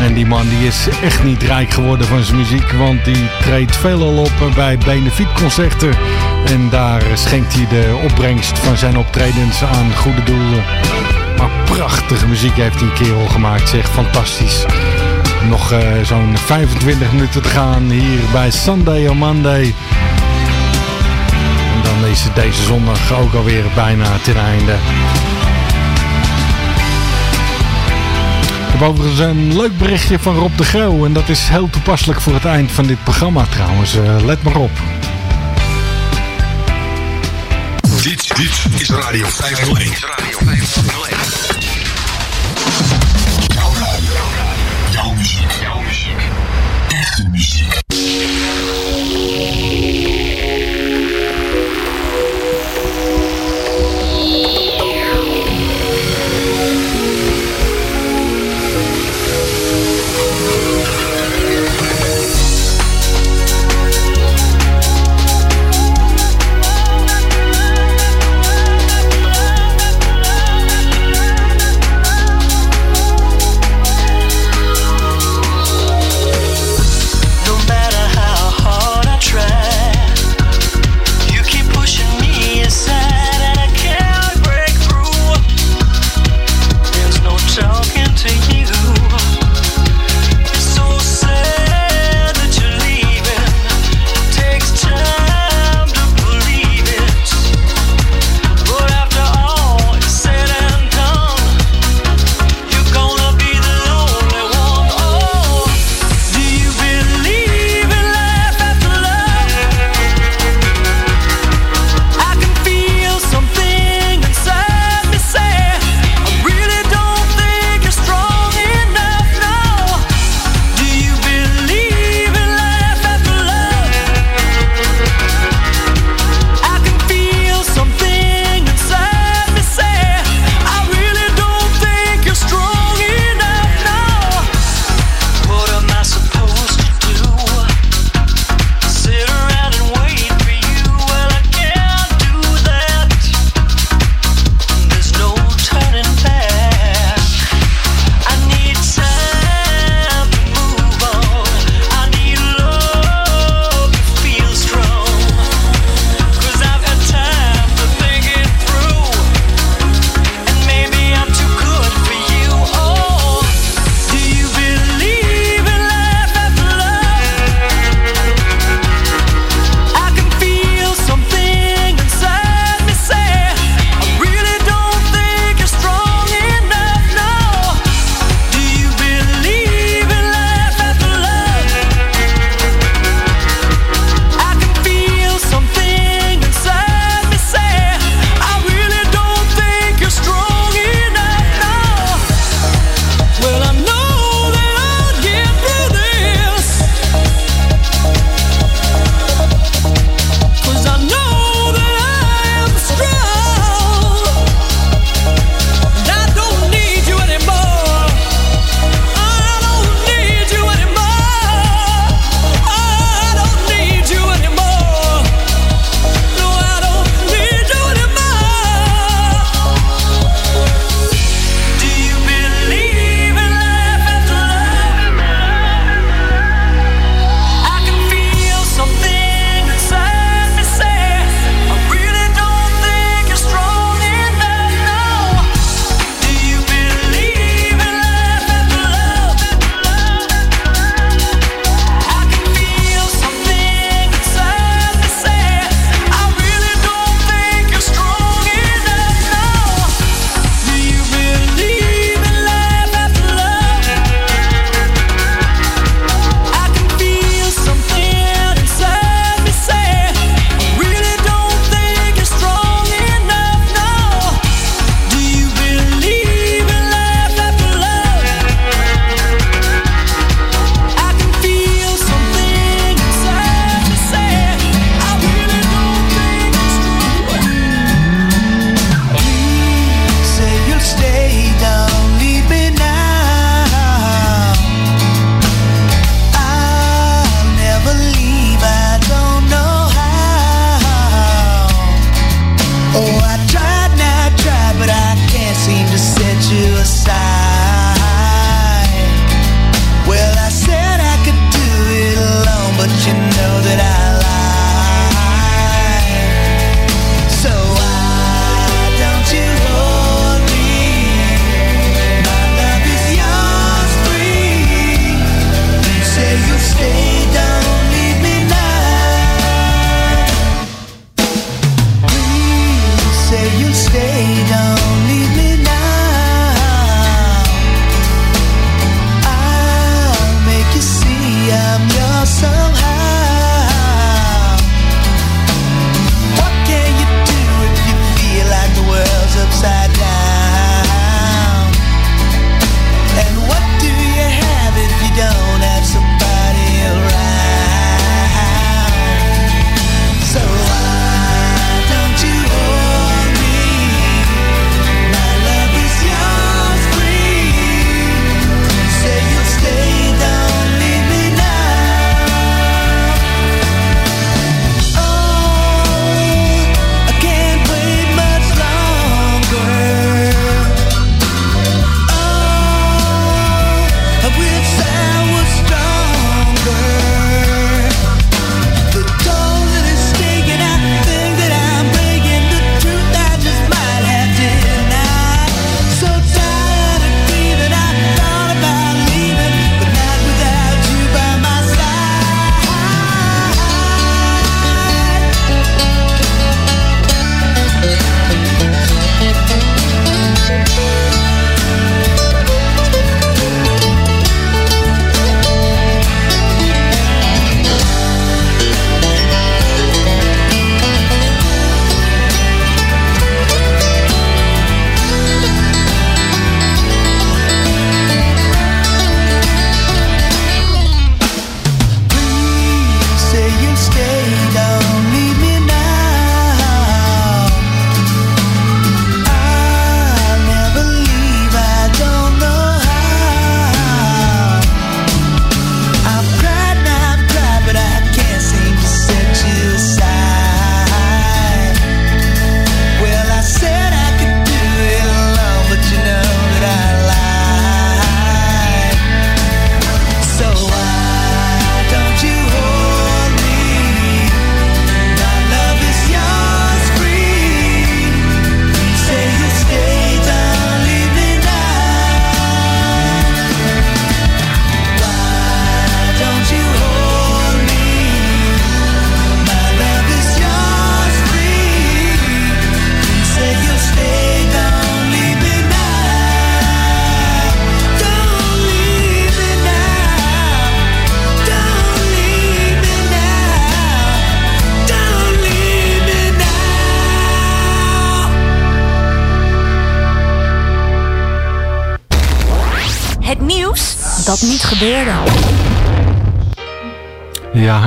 En die man die is echt niet rijk geworden van zijn muziek, want die treedt veelal op bij benefietconcerten. En daar schenkt hij de opbrengst van zijn optredens aan goede doelen. Maar prachtige muziek heeft die kerel gemaakt, zeg, fantastisch. Nog eh, zo'n 25 minuten te gaan hier bij Sunday on Monday is deze zondag ook alweer bijna ten einde. Ik heb overigens een leuk berichtje van Rob de Grauw. En dat is heel toepasselijk voor het eind van dit programma trouwens. Eh, let maar op. Dit, dit is Radio Radio 501.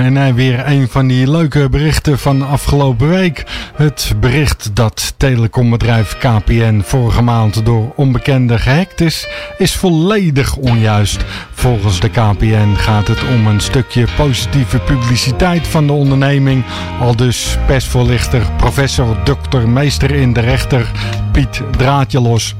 En eh, weer een van die leuke berichten van afgelopen week. Het bericht dat telecombedrijf KPN vorige maand door onbekenden gehackt is, is volledig onjuist. Volgens de KPN gaat het om een stukje positieve publiciteit van de onderneming. Al dus persvoorlichter, professor, dokter, meester in de rechter, Piet Draadjelos.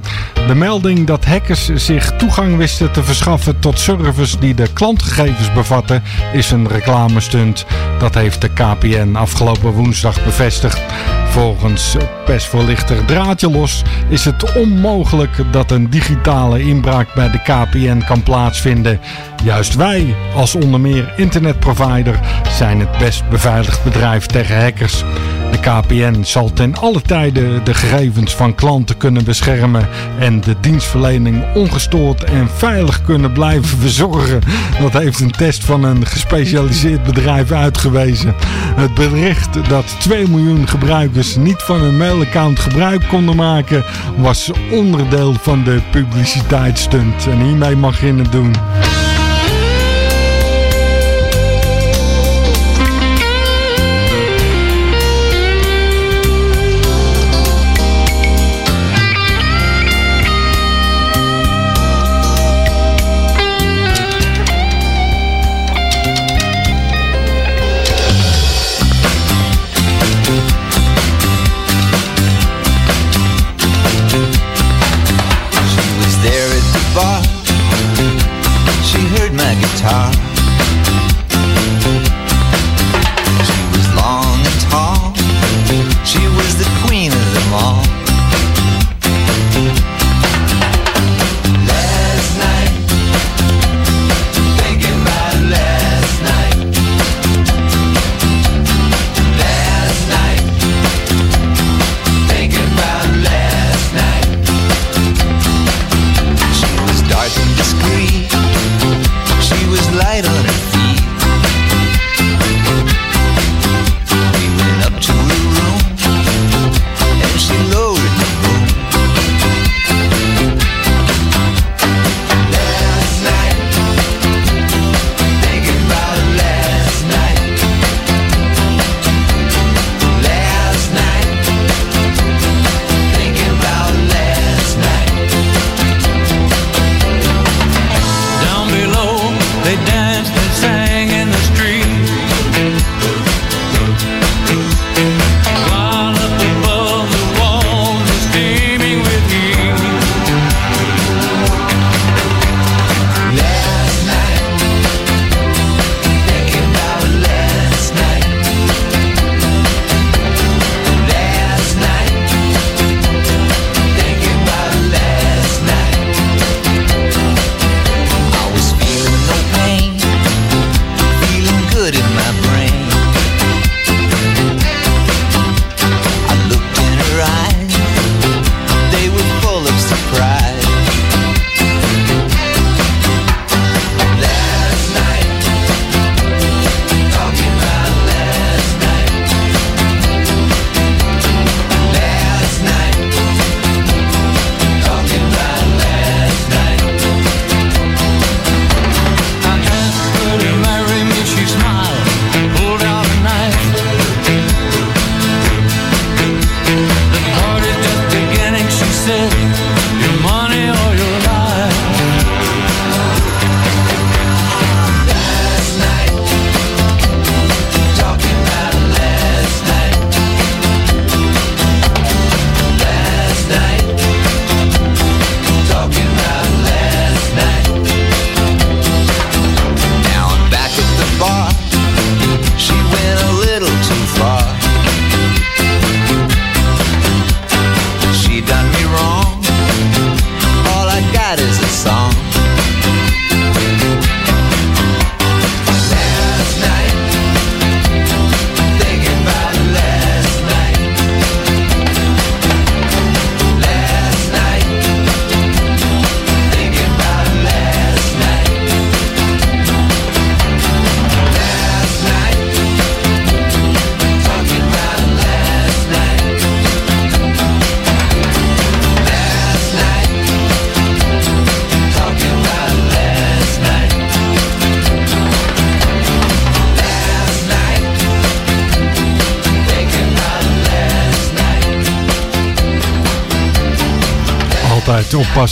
De melding dat hackers zich toegang wisten te verschaffen tot servers die de klantgegevens bevatten, is een reclamestunt. Dat heeft de KPN afgelopen woensdag bevestigd. Volgens persvoorlichter Draadjelos is het onmogelijk dat een digitale inbraak bij de KPN kan plaatsvinden. Juist wij, als onder meer internetprovider, zijn het best beveiligd bedrijf tegen hackers. De KPN zal ten alle tijde de gegevens van klanten kunnen beschermen en de dienstverlening ongestoord en veilig kunnen blijven verzorgen. Dat heeft een test van een gespecialiseerd bedrijf uitgewezen. Het bericht dat 2 miljoen gebruikers niet van hun mailaccount gebruik konden maken, was onderdeel van de publiciteitsstunt. En hiermee mag je het doen. She was light on her feet.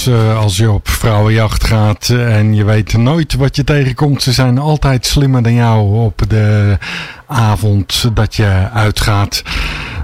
Altijd oppassen als je op vrouwenjacht gaat. En je weet nooit wat je tegenkomt. Ze zijn altijd slimmer dan jou op de avond dat je uitgaat.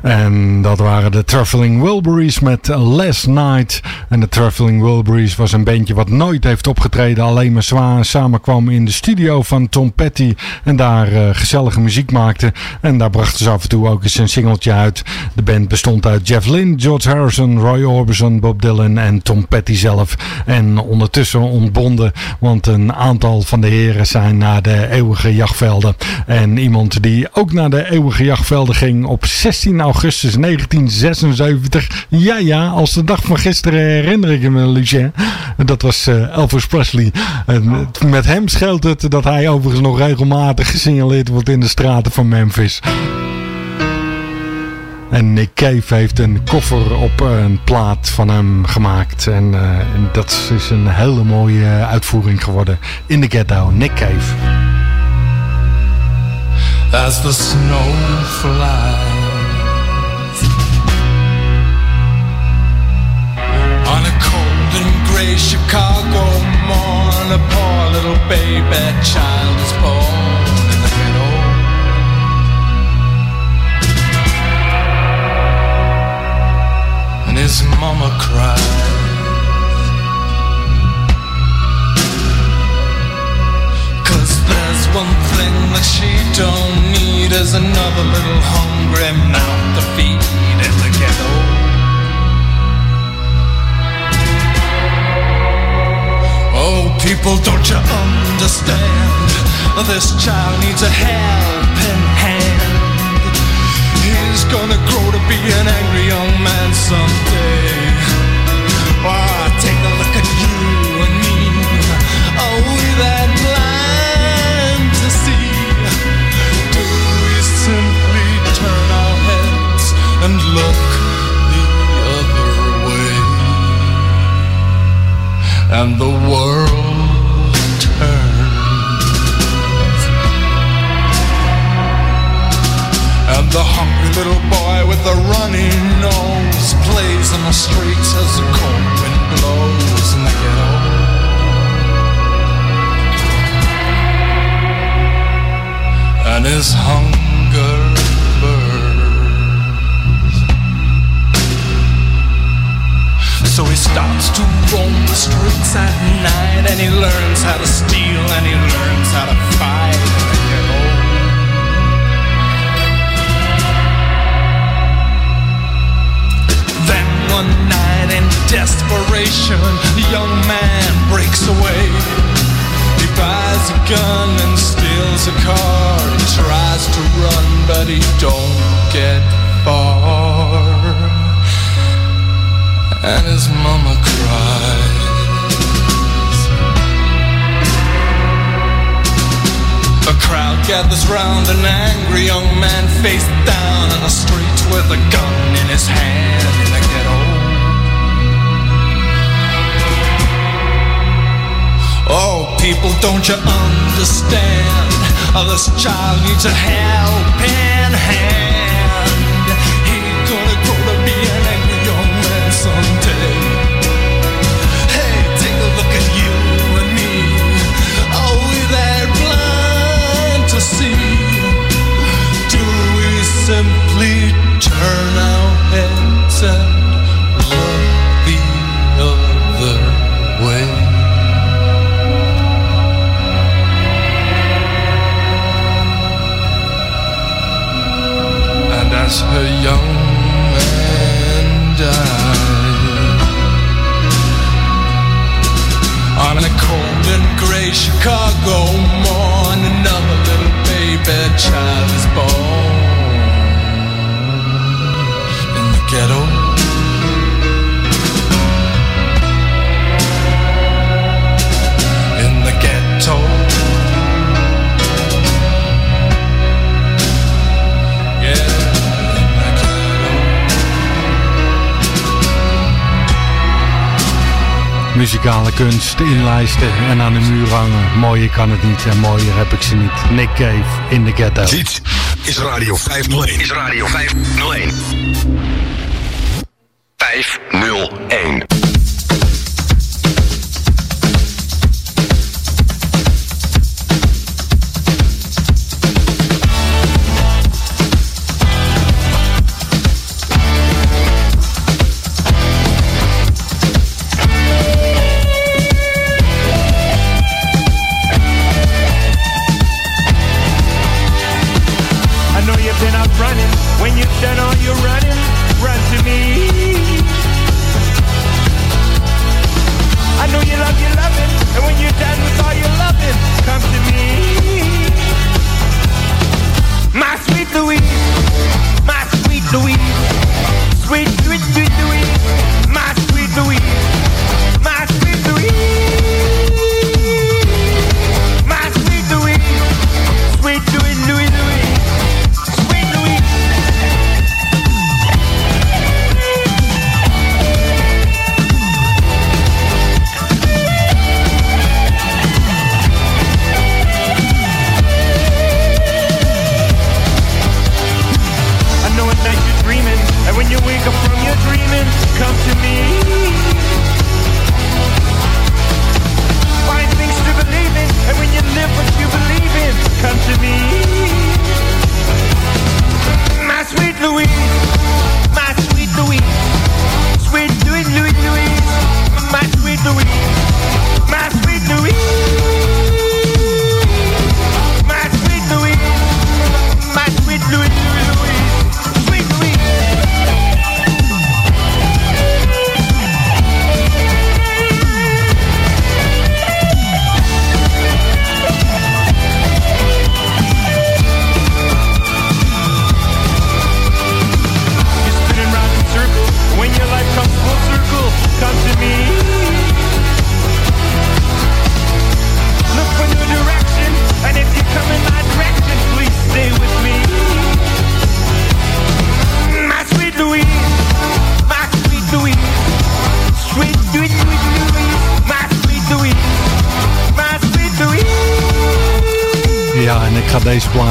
En dat waren de Traveling Wilburys met Last Night. En de Traveling Wilburys was een bandje wat nooit heeft opgetreden. Alleen maar zwaar samenkwam in de studio van Tom Petty. En daar eh, gezellige muziek maakte. En daar brachten ze af en toe ook eens een singeltje uit. De band bestond uit Jeff Lynne, George Harrison, Roy Orbison, Bob Dylan en Tom Petty zelf. En ondertussen ontbonden. Want een aantal van de heren zijn naar de eeuwige jachtvelden. En iemand die ook naar de eeuwige jachtvelden ging op 16 augustus 1976. Ja, ja, als de dag van gisteren herinner ik me, Lucien. Dat was eh, Elvis Presley. Met hem scheelt het dat hij overigens nog regelmatig gesignaleerd wordt in de straten van Memphis. En Nick Cave heeft een koffer op een plaat van hem gemaakt. En, eh, en dat is een hele mooie uitvoering geworden in de ghetto. Nick Cave. as the snow flies. On a cold and gray Chicago morn, a poor little baby child is his mama cries. Cause there's one thing that she don't need is another little hungry mouth to feed in the ghetto. Oh, people, don't you understand? This child needs a helping. He's gonna grow to be an angry young man someday. Oh, take a look at you and me. Are we that blind to see? Do we simply turn our heads and look the other way? And the world turns. And the hungry little boy with a runny nose plays in the streets as the cold wind blows in the ghetto. and his hunger burns. So he starts to roam the streets at night and he learns how to steal and he learns how to fight one night in desperation, the young man breaks away. He buys a gun and steals a car. He tries to run, but he don't get far. And his mama cries. A crowd gathers round an angry young man face down on the street with a gun in his hand in the ghetto. Oh, people, don't you understand? This child needs a helping hand. He's gonna grow to be an angry young man someday. Hey, take a look at you and me. Are we that blind to see? As her young man died. On a cold and gray Chicago morn, another little baby child Muzikale kunst inlijsten en aan de muur hangen. Mooier kan het niet en mooier heb ik ze niet. Nick Cave in de ghetto. Dit is Radio 501. Is Radio 501. 501.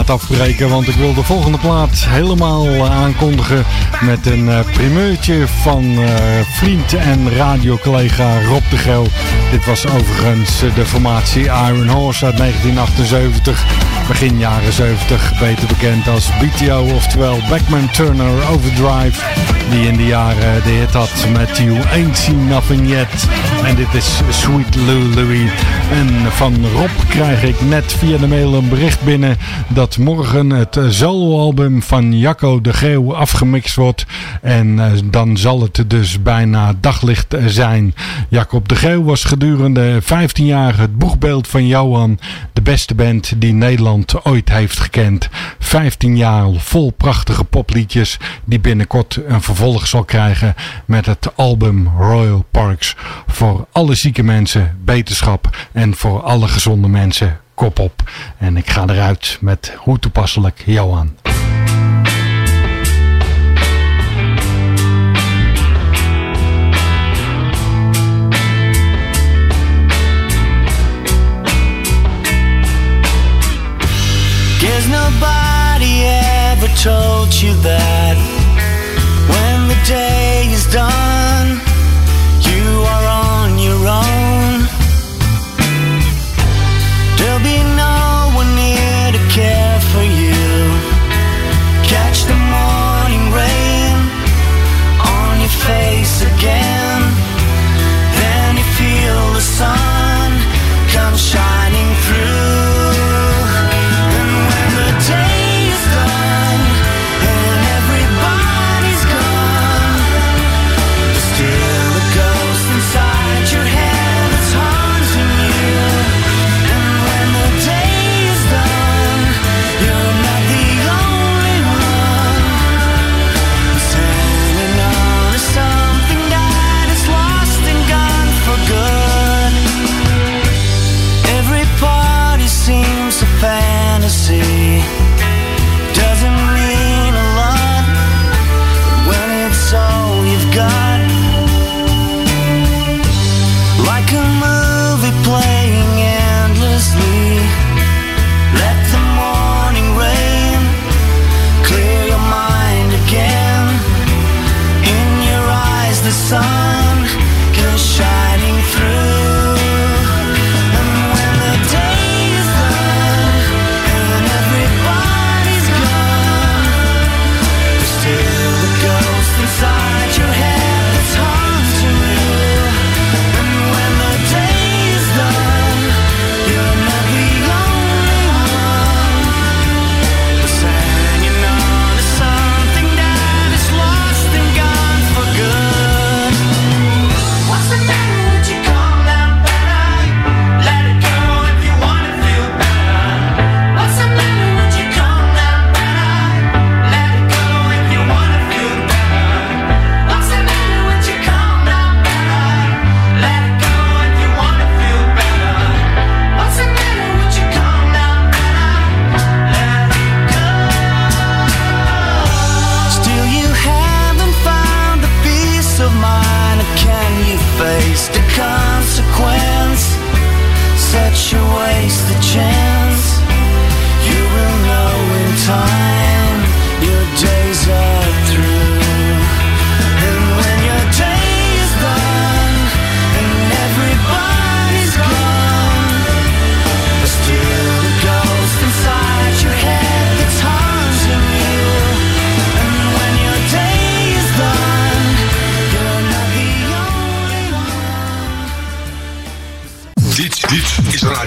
Ga deze plaat want ik wil de volgende plaat helemaal aankondigen met een eh, primeurtje van eh, vriend en radiocollega Rob de Geel. Dit was overigens eh, de formatie Iron Horse uit 1978, begin jaren 70, beter bekend als BTO, oftewel Backman Turner Overdrive, die in de jaren de hit had met You Ain't Seen Nothing Yet. En dit is Sweet Lou Louie. En van Rob krijg ik net via de mail een bericht binnen dat morgen het eh, soloalbum van Jacco de Geeuw afgemixt wordt. En eh, dan zal het dus bijna daglicht eh, zijn. Jacob de Geeuw was gedurende 15 jaar het boegbeeld van Johan, de beste band die Nederland ooit heeft gekend. 15 jaar vol prachtige popliedjes die binnenkort een vervolg zal krijgen met het album Royal Parks. Voor alle zieke mensen beterschap en voor alle gezonde mensen kop op. En ik ga eruit met hoe toepasselijk Johan. Guess nobody ever told you that when the day is done,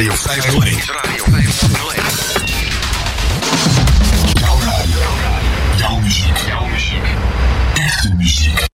Radio 501.